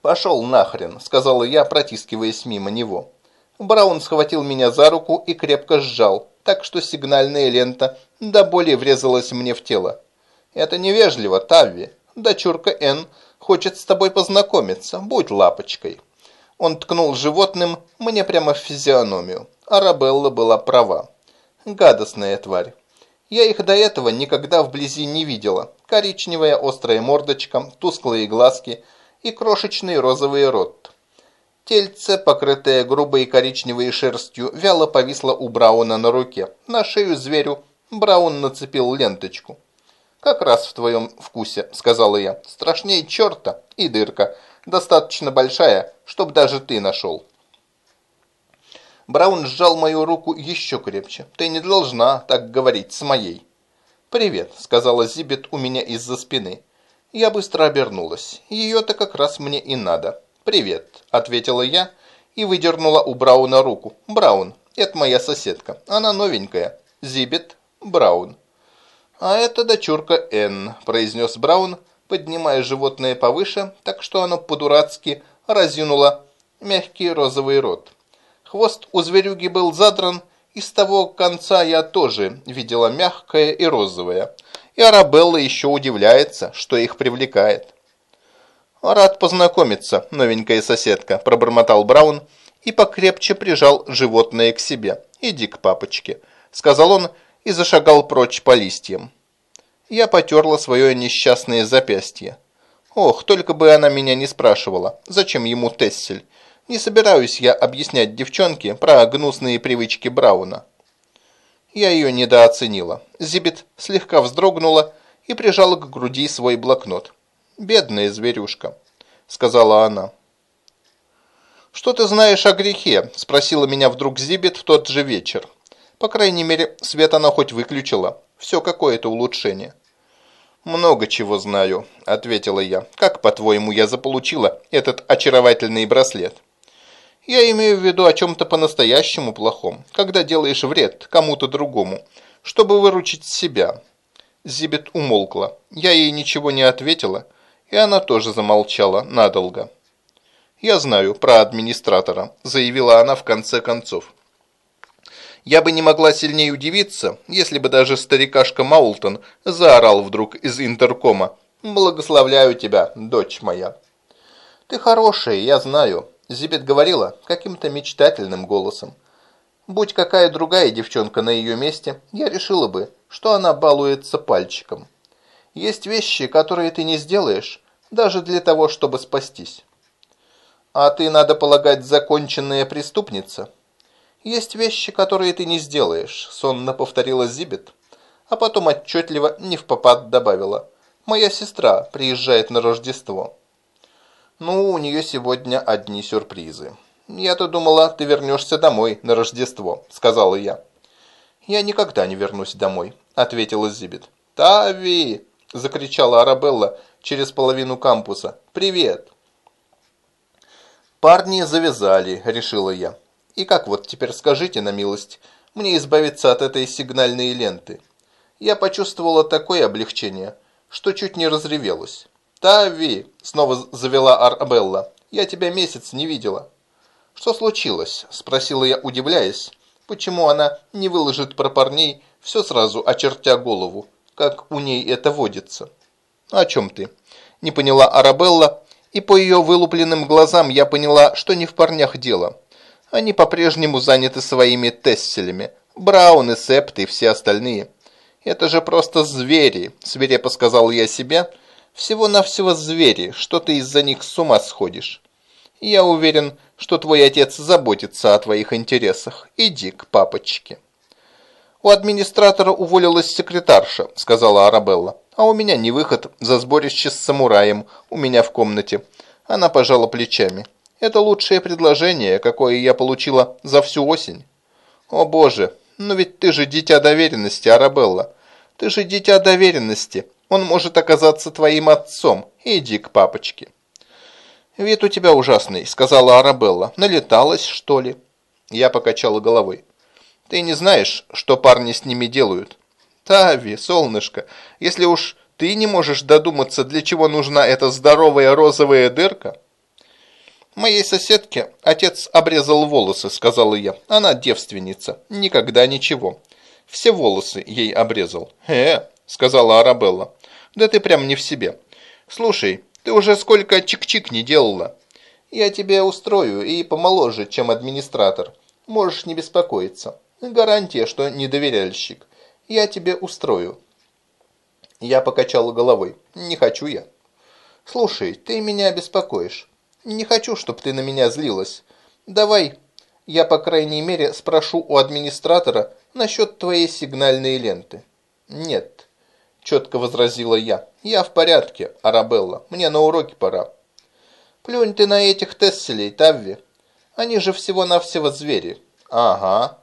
«Пошел нахрен», — сказала я, протискиваясь мимо него. Браун схватил меня за руку и крепко сжал, так что сигнальная лента до боли врезалась мне в тело. «Это невежливо, Тавви. Дочурка Энн хочет с тобой познакомиться. Будь лапочкой». Он ткнул животным мне прямо в физиономию. Арабелла была права. Гадостная тварь. Я их до этого никогда вблизи не видела. Коричневая острая мордочка, тусклые глазки и крошечный розовый рот. Тельце, покрытое грубой коричневой шерстью, вяло повисло у Брауна на руке. На шею зверю Браун нацепил ленточку. «Как раз в твоем вкусе», — сказала я. «Страшнее черта и дырка. Достаточно большая, чтоб даже ты нашел». Браун сжал мою руку еще крепче. «Ты не должна так говорить с моей». «Привет», — сказала Зибет у меня из-за спины. Я быстро обернулась. Ее-то как раз мне и надо. «Привет», — ответила я и выдернула у Брауна руку. «Браун, это моя соседка. Она новенькая. Зибет Браун». «А это дочурка Энн», – произнес Браун, поднимая животное повыше, так что оно по-дурацки разъюнуло мягкий розовый рот. Хвост у зверюги был задран, и с того конца я тоже видела мягкое и розовое. И Арабелла еще удивляется, что их привлекает. «Рад познакомиться, новенькая соседка», – пробормотал Браун и покрепче прижал животное к себе. «Иди к папочке», – сказал он и зашагал прочь по листьям. Я потерла свое несчастное запястье. Ох, только бы она меня не спрашивала, зачем ему Тессель. Не собираюсь я объяснять девчонке про гнусные привычки Брауна. Я ее недооценила. Зибет слегка вздрогнула и прижала к груди свой блокнот. «Бедная зверюшка», — сказала она. «Что ты знаешь о грехе?» – спросила меня вдруг Зибет в тот же вечер. По крайней мере, свет она хоть выключила. Все какое-то улучшение. «Много чего знаю», – ответила я. «Как, по-твоему, я заполучила этот очаровательный браслет?» «Я имею в виду о чем-то по-настоящему плохом, когда делаешь вред кому-то другому, чтобы выручить себя». Зибет умолкла. Я ей ничего не ответила, и она тоже замолчала надолго. «Я знаю про администратора», – заявила она в конце концов. Я бы не могла сильнее удивиться, если бы даже старикашка Маултон заорал вдруг из интеркома «Благословляю тебя, дочь моя». «Ты хорошая, я знаю», – Зибет говорила каким-то мечтательным голосом. «Будь какая другая девчонка на ее месте, я решила бы, что она балуется пальчиком. Есть вещи, которые ты не сделаешь, даже для того, чтобы спастись». «А ты, надо полагать, законченная преступница?» «Есть вещи, которые ты не сделаешь», – сонно повторила Зибет, а потом отчетливо не в попад добавила. «Моя сестра приезжает на Рождество». «Ну, у нее сегодня одни сюрпризы». «Я-то думала, ты вернешься домой на Рождество», – сказала я. «Я никогда не вернусь домой», – ответила Зибет. «Тави!» – закричала Арабелла через половину кампуса. «Привет!» «Парни завязали», – решила я. И как вот теперь скажите на милость, мне избавиться от этой сигнальной ленты? Я почувствовала такое облегчение, что чуть не разревелась. «Тави!» – снова завела Арабелла. «Я тебя месяц не видела». «Что случилось?» – спросила я, удивляясь. «Почему она не выложит про парней все сразу, очертя голову, как у ней это водится?» «О чем ты?» – не поняла Арабелла, и по ее вылупленным глазам я поняла, что не в парнях дело. Они по-прежнему заняты своими тесселями. Браун и Септ и все остальные. Это же просто звери, свирепо сказал я себе. Всего-навсего звери, что ты из-за них с ума сходишь. Я уверен, что твой отец заботится о твоих интересах. Иди к папочке. У администратора уволилась секретарша, сказала Арабелла. А у меня не выход за сборище с самураем у меня в комнате. Она пожала плечами. Это лучшее предложение, какое я получила за всю осень. О боже, но ведь ты же дитя доверенности, Арабелла. Ты же дитя доверенности. Он может оказаться твоим отцом. Иди к папочке. «Вид у тебя ужасный», — сказала Арабелла. «Налеталась, что ли?» Я покачала головой. «Ты не знаешь, что парни с ними делают?» «Тави, солнышко, если уж ты не можешь додуматься, для чего нужна эта здоровая розовая дырка...» «Моей соседке отец обрезал волосы», — сказала я. «Она девственница. Никогда ничего. Все волосы ей обрезал». «Э», — сказала Арабелла. «Да ты прям не в себе. Слушай, ты уже сколько чик-чик не делала. Я тебе устрою и помоложе, чем администратор. Можешь не беспокоиться. Гарантия, что не доверяльщик. Я тебе устрою». Я покачала головой. «Не хочу я». «Слушай, ты меня беспокоишь. Не хочу, чтобы ты на меня злилась. Давай, я, по крайней мере, спрошу у администратора насчет твоей сигнальной ленты. Нет, четко возразила я. Я в порядке, Арабелла. Мне на уроки пора. Плюнь ты на этих Тесселей, Тавви. Они же всего-навсего звери. Ага.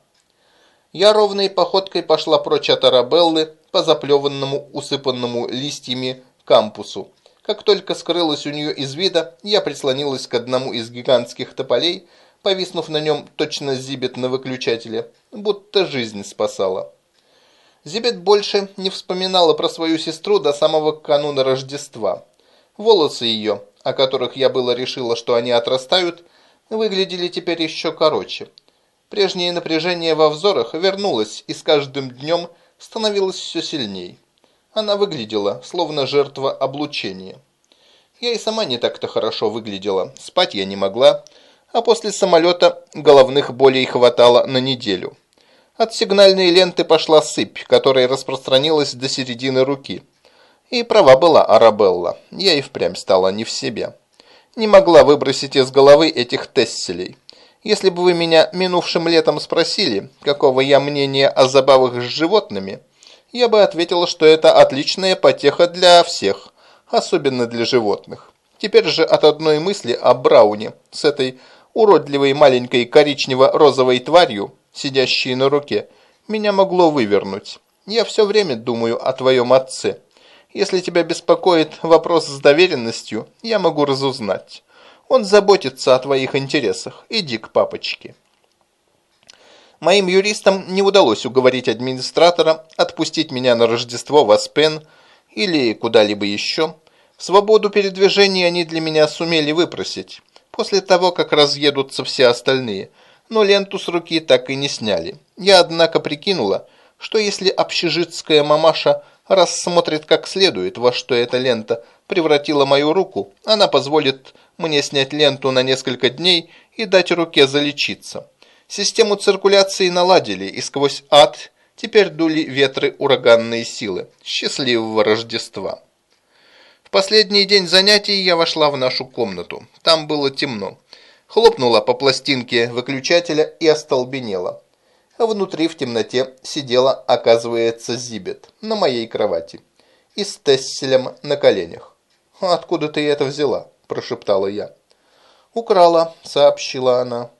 Я ровной походкой пошла прочь от Арабеллы по заплеванному, усыпанному листьями кампусу, как только скрылась у нее из вида, я прислонилась к одному из гигантских тополей, повиснув на нем точно зибет на выключателе, будто жизнь спасала. Зибет больше не вспоминала про свою сестру до самого кануна Рождества. Волосы ее, о которых я было решила, что они отрастают, выглядели теперь еще короче. Прежнее напряжение во взорах вернулось и с каждым днем становилось все сильней. Она выглядела, словно жертва облучения. Я и сама не так-то хорошо выглядела, спать я не могла, а после самолета головных болей хватало на неделю. От сигнальной ленты пошла сыпь, которая распространилась до середины руки. И права была Арабелла, я и впрямь стала не в себе. Не могла выбросить из головы этих тесселей. Если бы вы меня минувшим летом спросили, какого я мнения о забавах с животными, я бы ответила, что это отличная потеха для всех, особенно для животных. Теперь же от одной мысли о Брауне с этой уродливой маленькой коричнево-розовой тварью сидящие на руке, меня могло вывернуть. Я все время думаю о твоем отце. Если тебя беспокоит вопрос с доверенностью, я могу разузнать. Он заботится о твоих интересах. Иди к папочке. Моим юристам не удалось уговорить администратора отпустить меня на Рождество в Аспен или куда-либо еще. Свободу передвижения они для меня сумели выпросить, после того, как разъедутся все остальные – но ленту с руки так и не сняли. Я, однако, прикинула, что если общежитская мамаша рассмотрит как следует, во что эта лента превратила мою руку, она позволит мне снять ленту на несколько дней и дать руке залечиться. Систему циркуляции наладили, и сквозь ад теперь дули ветры ураганные силы. Счастливого Рождества! В последний день занятий я вошла в нашу комнату. Там было темно хлопнула по пластинке выключателя и остолбенела. Внутри в темноте сидела, оказывается, Зибет на моей кровати и с Тесселем на коленях. «Откуда ты это взяла?» – прошептала я. «Украла», – сообщила она.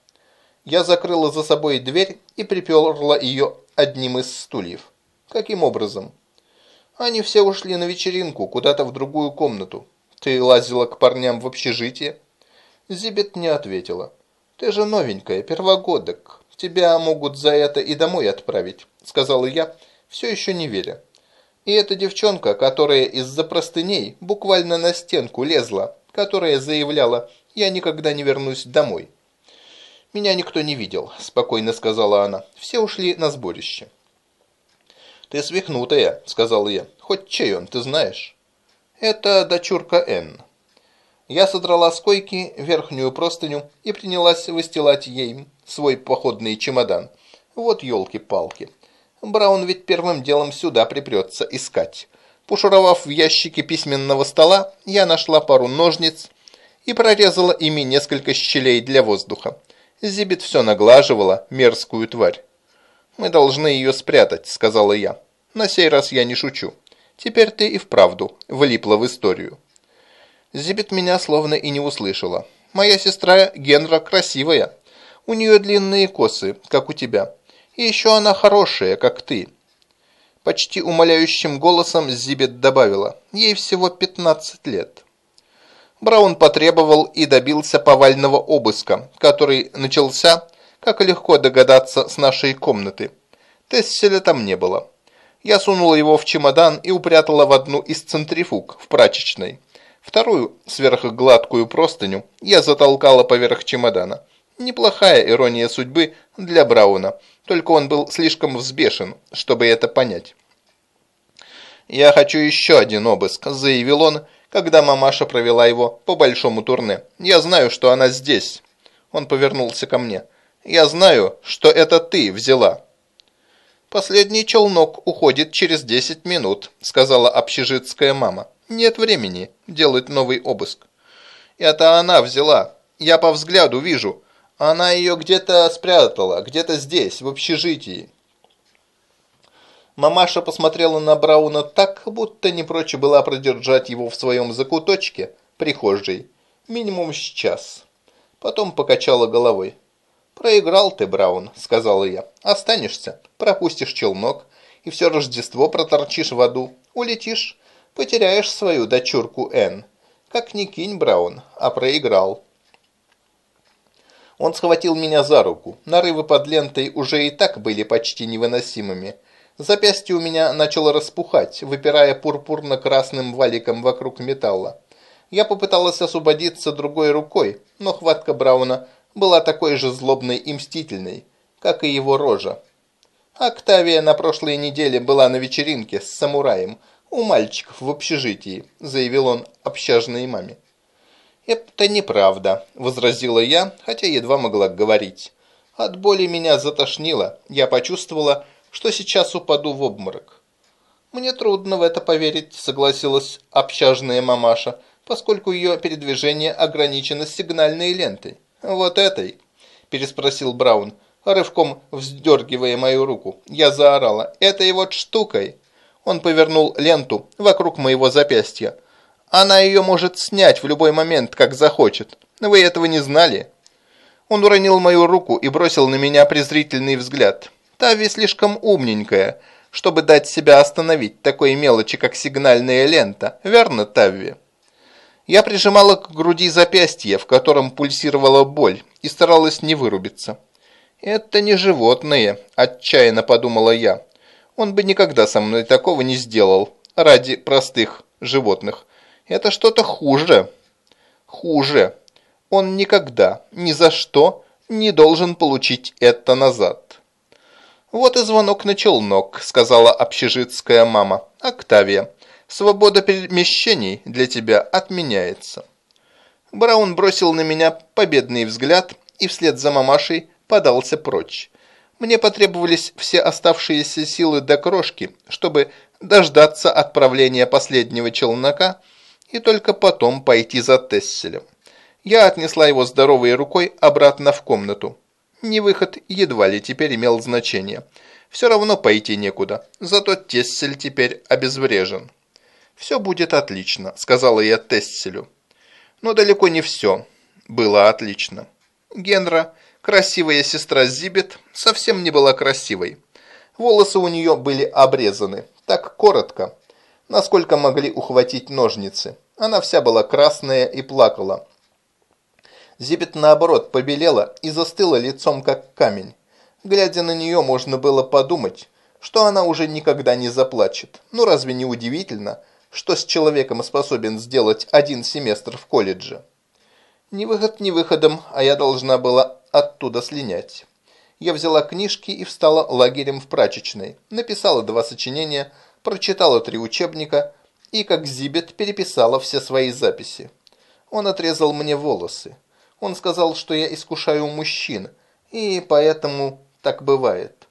Я закрыла за собой дверь и приперла ее одним из стульев. «Каким образом?» «Они все ушли на вечеринку, куда-то в другую комнату. Ты лазила к парням в общежитие?» Зибет не ответила. «Ты же новенькая, первогодок. Тебя могут за это и домой отправить», — сказала я, все еще не веря. И эта девчонка, которая из-за простыней буквально на стенку лезла, которая заявляла «я никогда не вернусь домой». «Меня никто не видел», – спокойно сказала она. «Все ушли на сборище». «Ты свихнутая», – сказал я. «Хоть чей он, ты знаешь?» «Это дочурка Энн». Я содрала с койки верхнюю простыню и принялась выстилать ей свой походный чемодан. Вот елки-палки. Браун ведь первым делом сюда припрется искать. Пошуровав в ящике письменного стола, я нашла пару ножниц и прорезала ими несколько щелей для воздуха. Зибит все наглаживала, мерзкую тварь. «Мы должны ее спрятать», — сказала я. «На сей раз я не шучу. Теперь ты и вправду влипла в историю». Зибит меня словно и не услышала. «Моя сестра Генра красивая. У нее длинные косы, как у тебя. И еще она хорошая, как ты». Почти умоляющим голосом Зибет добавила. «Ей всего 15 лет». Браун потребовал и добился повального обыска, который начался, как легко догадаться, с нашей комнаты. Тесселя там не было. Я сунула его в чемодан и упрятала в одну из центрифуг в прачечной. Вторую, сверхгладкую простыню, я затолкала поверх чемодана. Неплохая ирония судьбы для Брауна, только он был слишком взбешен, чтобы это понять. «Я хочу еще один обыск», – заявил он, когда мамаша провела его по большому турне. «Я знаю, что она здесь». Он повернулся ко мне. «Я знаю, что это ты взяла». «Последний челнок уходит через десять минут», – сказала общежитская мама. Нет времени делать новый обыск. Это она взяла. Я по взгляду вижу. Она ее где-то спрятала, где-то здесь, в общежитии. Мамаша посмотрела на Брауна так, будто не прочь была продержать его в своем закуточке, прихожей, минимум с час. Потом покачала головой. «Проиграл ты, Браун», — сказала я. «Останешься, пропустишь челнок, и все Рождество проторчишь в аду, улетишь, потеряешь свою дочурку Энн. Как ни кинь, Браун, а проиграл. Он схватил меня за руку. Нарывы под лентой уже и так были почти невыносимыми. Запястье у меня начало распухать, выпирая пурпурно-красным валиком вокруг металла. Я попыталась освободиться другой рукой, но хватка Брауна была такой же злобной и мстительной, как и его рожа. Октавия на прошлой неделе была на вечеринке с самураем у мальчиков в общежитии, заявил он общажной маме. «Это неправда», – возразила я, хотя едва могла говорить. От боли меня затошнило. Я почувствовала, что сейчас упаду в обморок. «Мне трудно в это поверить», – согласилась общажная мамаша, поскольку ее передвижение ограничено сигнальной лентой. «Вот этой?» – переспросил Браун, рывком вздергивая мою руку. Я заорала. «Этой вот штукой!» Он повернул ленту вокруг моего запястья. «Она ее может снять в любой момент, как захочет. Вы этого не знали?» Он уронил мою руку и бросил на меня презрительный взгляд. Тави слишком умненькая, чтобы дать себя остановить такой мелочи, как сигнальная лента. Верно, Тавви? Я прижимала к груди запястье, в котором пульсировала боль, и старалась не вырубиться. «Это не животные», – отчаянно подумала я. «Он бы никогда со мной такого не сделал, ради простых животных. Это что-то хуже». «Хуже. Он никогда, ни за что не должен получить это назад». «Вот и звонок на челнок», – сказала общежитская мама. «Октавия, свобода перемещений для тебя отменяется». Браун бросил на меня победный взгляд и вслед за мамашей подался прочь. Мне потребовались все оставшиеся силы до крошки, чтобы дождаться отправления последнего челнока и только потом пойти за Тесселем. Я отнесла его здоровой рукой обратно в комнату. Невыход едва ли теперь имел значение. Все равно пойти некуда, зато Тессель теперь обезврежен. «Все будет отлично», – сказала я Тесселю. Но далеко не все было отлично. Генра, красивая сестра Зибет, совсем не была красивой. Волосы у нее были обрезаны, так коротко, насколько могли ухватить ножницы. Она вся была красная и плакала. Зибет, наоборот, побелела и застыла лицом, как камень. Глядя на нее, можно было подумать, что она уже никогда не заплачет. Ну разве не удивительно, что с человеком способен сделать один семестр в колледже? Ни выход, ни выходом, а я должна была оттуда слинять. Я взяла книжки и встала лагерем в прачечной, написала два сочинения, прочитала три учебника и, как Зибет, переписала все свои записи. Он отрезал мне волосы. Он сказал, что я искушаю мужчин, и поэтому так бывает.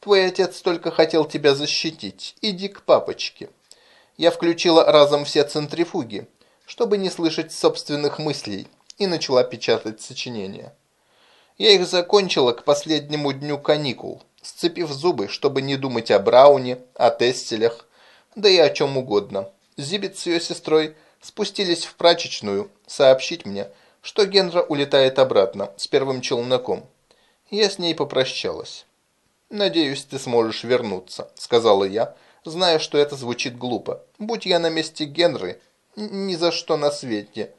Твой отец только хотел тебя защитить. Иди к папочке. Я включила разом все центрифуги, чтобы не слышать собственных мыслей, и начала печатать сочинения. Я их закончила к последнему дню каникул, сцепив зубы, чтобы не думать о Брауне, о Тестелях, да и о чем угодно. Зибит с ее сестрой спустились в прачечную сообщить мне, что Генра улетает обратно с первым челноком. Я с ней попрощалась. «Надеюсь, ты сможешь вернуться», — сказала я, зная, что это звучит глупо. «Будь я на месте Генры, ни за что на свете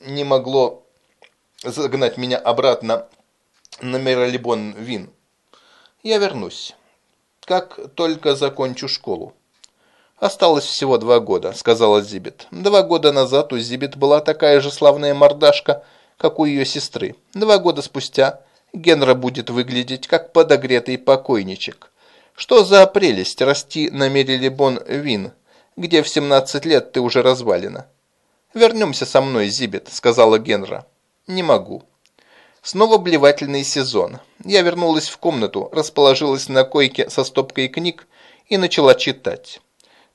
не могло загнать меня обратно на Миралибон Вин. Я вернусь, как только закончу школу. «Осталось всего два года», — сказала Зибет. «Два года назад у Зибет была такая же славная мордашка, как у ее сестры. Два года спустя Генра будет выглядеть, как подогретый покойничек. Что за прелесть расти на Мерилибон Вин, где в 17 лет ты уже развалина?» «Вернемся со мной, Зибет», — сказала Генра. «Не могу». Снова блевательный сезон. Я вернулась в комнату, расположилась на койке со стопкой книг и начала читать.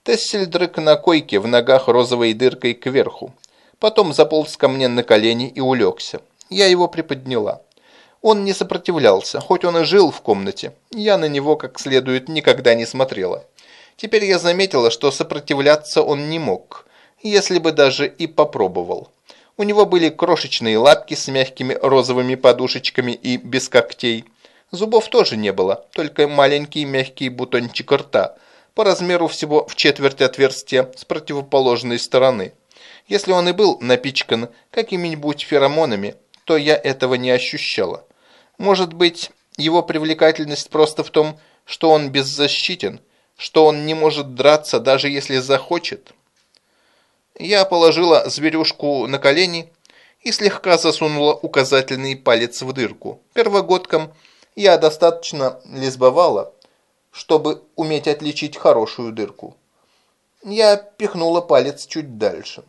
Тессель дрык на койке в ногах розовой дыркой кверху. Потом заполз ко мне на колени и улегся. Я его приподняла. Он не сопротивлялся, хоть он и жил в комнате. Я на него как следует никогда не смотрела. Теперь я заметила, что сопротивляться он не мог, если бы даже и попробовал. У него были крошечные лапки с мягкими розовыми подушечками и без когтей. Зубов тоже не было, только маленький мягкий бутончик рта – по размеру всего в четверть отверстия с противоположной стороны. Если он и был напичкан какими-нибудь феромонами, что я этого не ощущала. Может быть, его привлекательность просто в том, что он беззащитен, что он не может драться, даже если захочет. Я положила зверюшку на колени и слегка засунула указательный палец в дырку. Первогодкам я достаточно лесбовала, чтобы уметь отличить хорошую дырку. Я пихнула палец чуть дальше.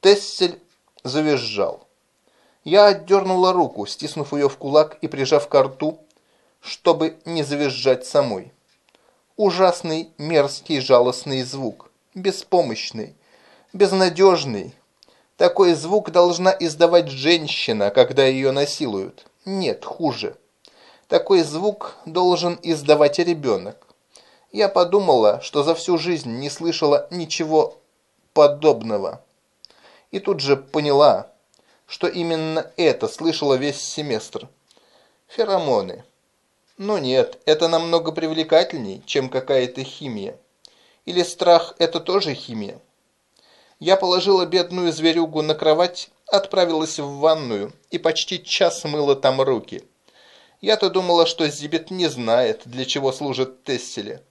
Тессель завизжал. Я отдернула руку, стиснув ее в кулак и прижав к рту, чтобы не завизжать самой. Ужасный, мерзкий, жалостный звук. Беспомощный, безнадежный. Такой звук должна издавать женщина, когда ее насилуют. Нет, хуже. Такой звук должен издавать ребенок. Я подумала, что за всю жизнь не слышала ничего подобного. И тут же поняла, что именно это слышала весь семестр. Феромоны. Но нет, это намного привлекательней, чем какая-то химия. Или страх – это тоже химия? Я положила бедную зверюгу на кровать, отправилась в ванную и почти час мыла там руки. Я-то думала, что Зибет не знает, для чего служит Тесселе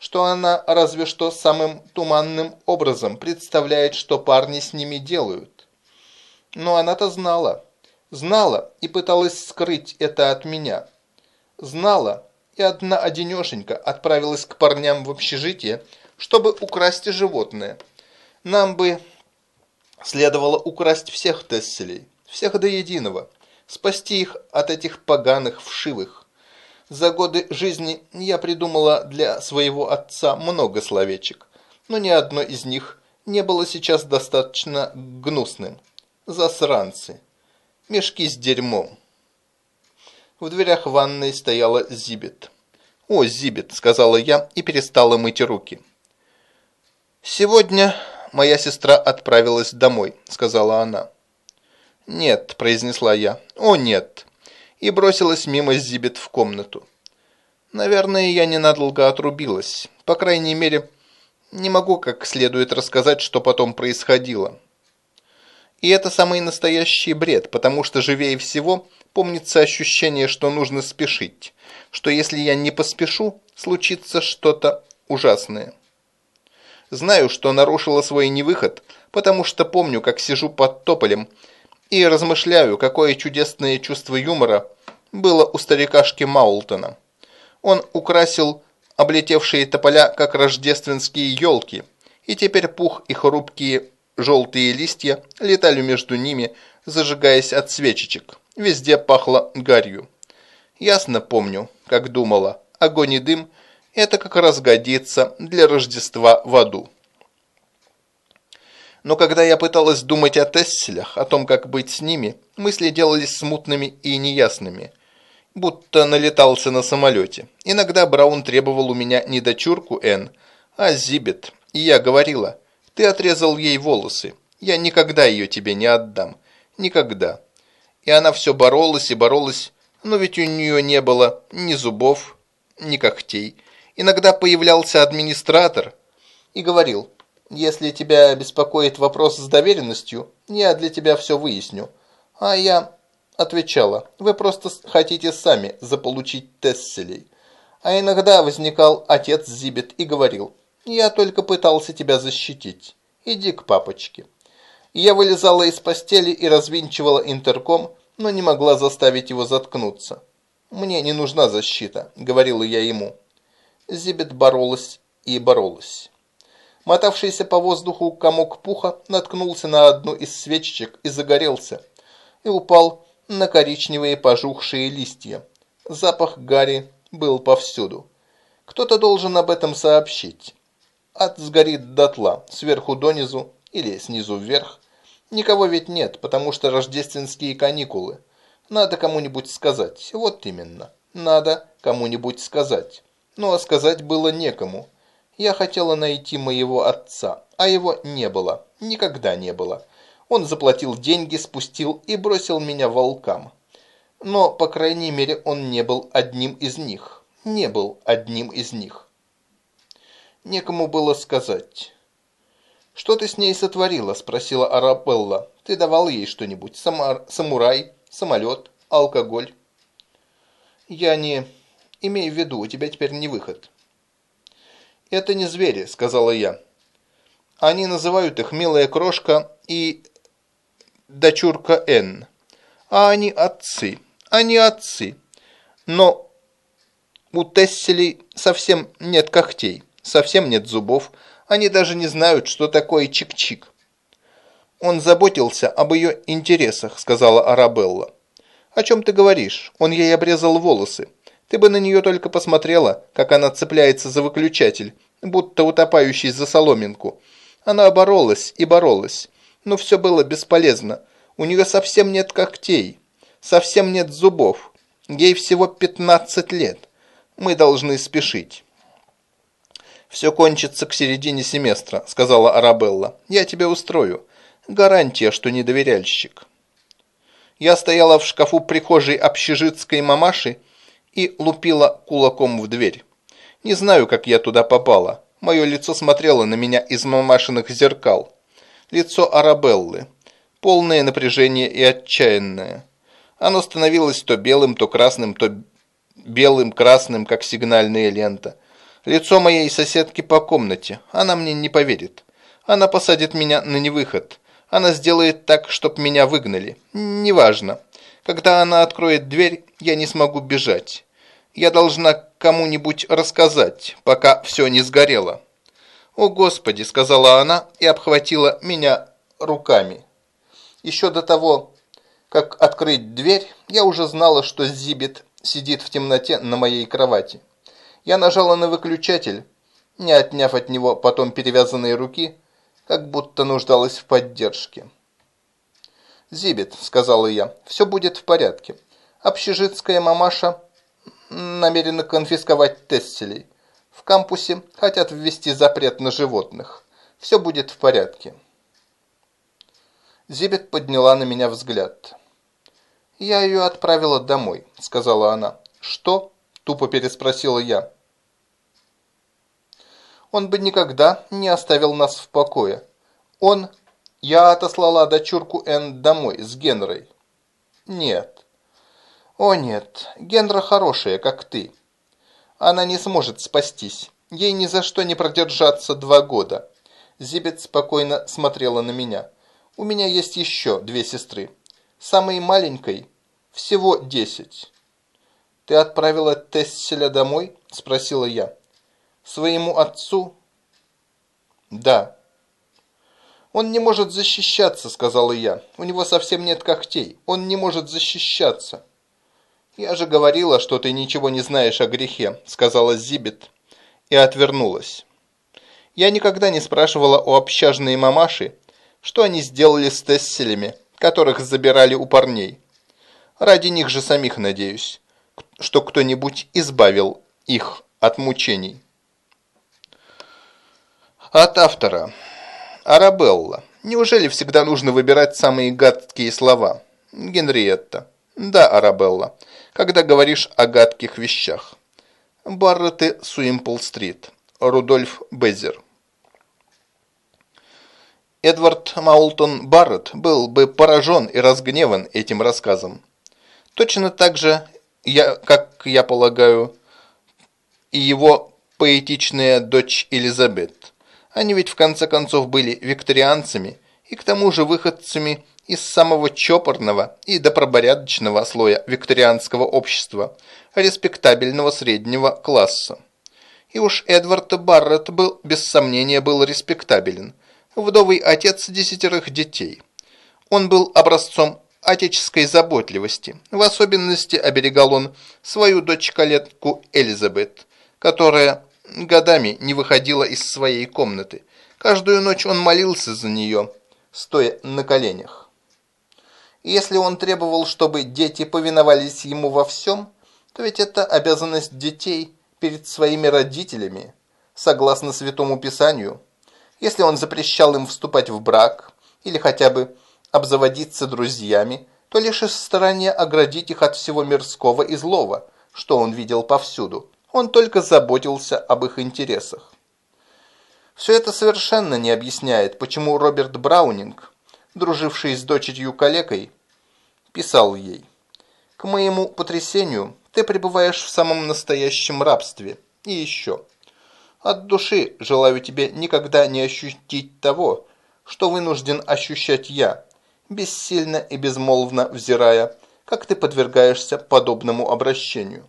что она разве что самым туманным образом представляет, что парни с ними делают. Но она-то знала. Знала и пыталась скрыть это от меня. Знала и одна одинешенька отправилась к парням в общежитие, чтобы украсть животное. Нам бы следовало украсть всех Тесселей, всех до единого, спасти их от этих поганых вшивых. За годы жизни я придумала для своего отца много словечек, но ни одно из них не было сейчас достаточно гнусным. Засранцы. Мешки с дерьмом. В дверях ванной стояла Зибет. «О, Зибет», — сказала я и перестала мыть руки. «Сегодня моя сестра отправилась домой», — сказала она. «Нет», — произнесла я. «О, нет» и бросилась мимо Зибет в комнату. Наверное, я ненадолго отрубилась. По крайней мере, не могу как следует рассказать, что потом происходило. И это самый настоящий бред, потому что живее всего помнится ощущение, что нужно спешить, что если я не поспешу, случится что-то ужасное. Знаю, что нарушила свой невыход, потому что помню, как сижу под тополем и размышляю, какое чудесное чувство юмора было у старикашки Маултона. Он украсил облетевшие тополя, как рождественские елки, и теперь пух и хрупкие желтые листья летали между ними, зажигаясь от свечечек. Везде пахло гарью. Ясно помню, как думала, огонь и дым – это как раз годится для Рождества в аду. Но когда я пыталась думать о Тесселях, о том, как быть с ними, мысли делались смутными и неясными, будто налетался на самолете. Иногда Браун требовал у меня не дочурку Н, а Зибет, и я говорила, ты отрезал ей волосы, я никогда ее тебе не отдам, никогда. И она все боролась и боролась, но ведь у нее не было ни зубов, ни когтей. Иногда появлялся администратор и говорил, если тебя беспокоит вопрос с доверенностью, я для тебя все выясню. А я отвечала, вы просто хотите сами заполучить Тесселей. А иногда возникал отец Зибет и говорил, я только пытался тебя защитить, иди к папочке. Я вылезала из постели и развинчивала интерком, но не могла заставить его заткнуться. «Мне не нужна защита», — говорила я ему. Зибет боролась и боролась. Мотавшийся по воздуху комок пуха наткнулся на одну из свечечек и загорелся, и упал на коричневые пожухшие листья. Запах гари был повсюду. Кто-то должен об этом сообщить. Ад сгорит дотла, сверху донизу или снизу вверх. Никого ведь нет, потому что рождественские каникулы. Надо кому-нибудь сказать. Вот именно. Надо кому-нибудь сказать. Ну а сказать было некому. Я хотела найти моего отца, а его не было. Никогда не было. Он заплатил деньги, спустил и бросил меня волкам. Но, по крайней мере, он не был одним из них. Не был одним из них. Некому было сказать. «Что ты с ней сотворила?» – спросила Арабелла. Ты давал ей что-нибудь? Самурай, самолет, алкоголь? Я не... Имею в виду, у тебя теперь не выход. Это не звери, сказала я. Они называют их «милая крошка» и «дочурка Н». А они отцы. Они отцы. Но у Тесселей совсем нет когтей, совсем нет зубов. Они даже не знают, что такое чик-чик. Он заботился об ее интересах, сказала Арабелла. О чем ты говоришь? Он ей обрезал волосы. Ты бы на нее только посмотрела, как она цепляется за выключатель, будто утопающий за соломинку. Она боролась и боролась, но все было бесполезно. У нее совсем нет когтей, совсем нет зубов. Ей всего 15 лет. Мы должны спешить. «Все кончится к середине семестра», — сказала Арабелла. «Я тебя устрою. Гарантия, что не доверяльщик». Я стояла в шкафу прихожей общежитской мамаши и лупила кулаком в дверь. Не знаю, как я туда попала. Мое лицо смотрело на меня из мамашиных зеркал. Лицо Арабеллы. Полное напряжение и отчаянное. Оно становилось то белым, то красным, то белым-красным, как сигнальная лента. Лицо моей соседки по комнате. Она мне не поверит. Она посадит меня на невыход. Она сделает так, чтоб меня выгнали. Неважно. Когда она откроет дверь, я не смогу бежать. Я должна кому-нибудь рассказать, пока все не сгорело». «О, Господи!» – сказала она и обхватила меня руками. Еще до того, как открыть дверь, я уже знала, что Зибит сидит в темноте на моей кровати. Я нажала на выключатель, не отняв от него потом перевязанные руки, как будто нуждалась в поддержке. «Зибит», – сказала я, – «все будет в порядке. Общежитская мамаша намерены конфисковать Тесселей. В кампусе хотят ввести запрет на животных. Все будет в порядке. Зибет подняла на меня взгляд. «Я ее отправила домой», — сказала она. «Что?» — тупо переспросила я. «Он бы никогда не оставил нас в покое. Он... Я отослала дочурку Энн домой с Генрой». «Нет, «О нет, Генра хорошая, как ты. Она не сможет спастись. Ей ни за что не продержаться два года». Зибет спокойно смотрела на меня. «У меня есть еще две сестры. Самой маленькой всего десять». «Ты отправила Тесселя домой?» – спросила я. «Своему отцу?» «Да». «Он не может защищаться», – сказала я. «У него совсем нет когтей. Он не может защищаться». «Я же говорила, что ты ничего не знаешь о грехе», – сказала Зибет и отвернулась. Я никогда не спрашивала у общажной мамаши, что они сделали с тесселями, которых забирали у парней. Ради них же самих надеюсь, что кто-нибудь избавил их от мучений. От автора. Арабелла. Неужели всегда нужно выбирать самые гадкие слова? Генриетта. Да, Арабелла когда говоришь о гадких вещах. Барретты Суимпл-стрит. Рудольф Безер. Эдвард Маултон Барретт был бы поражен и разгневан этим рассказом. Точно так же, я, как я полагаю, и его поэтичная дочь Элизабет. Они ведь в конце концов были викторианцами и к тому же выходцами из самого чопорного и добропорядочного слоя викторианского общества, респектабельного среднего класса. И уж Эдвард Барретт был, без сомнения, был респектабелен. Вдовый отец десятерых детей. Он был образцом отеческой заботливости. В особенности оберегал он свою дочь-калетку Элизабет, которая годами не выходила из своей комнаты. Каждую ночь он молился за нее, стоя на коленях. Если он требовал, чтобы дети повиновались ему во всем, то ведь это обязанность детей перед своими родителями, согласно Святому Писанию. Если он запрещал им вступать в брак или хотя бы обзаводиться друзьями, то лишь из стороне оградить их от всего мирского и злого, что он видел повсюду. Он только заботился об их интересах. Все это совершенно не объясняет, почему Роберт Браунинг друживший с дочерью калекой, писал ей, «К моему потрясению ты пребываешь в самом настоящем рабстве. И еще. От души желаю тебе никогда не ощутить того, что вынужден ощущать я, бессильно и безмолвно взирая, как ты подвергаешься подобному обращению».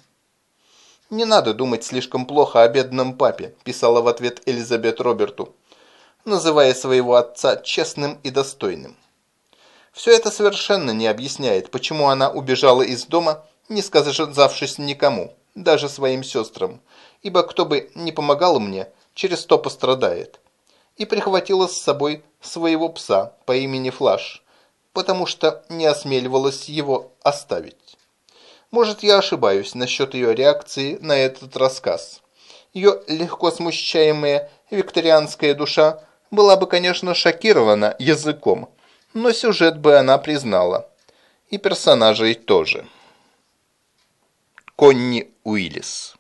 «Не надо думать слишком плохо о бедном папе», писала в ответ Элизабет Роберту, называя своего отца честным и достойным. Все это совершенно не объясняет, почему она убежала из дома, не сказавшись никому, даже своим сестрам, ибо кто бы не помогал мне, через то пострадает. И прихватила с собой своего пса по имени Флаш, потому что не осмеливалась его оставить. Может, я ошибаюсь насчет ее реакции на этот рассказ. Ее легко смущаемая викторианская душа была бы, конечно, шокирована языком, но сюжет бы она признала. И персонажей тоже. Конни Уиллис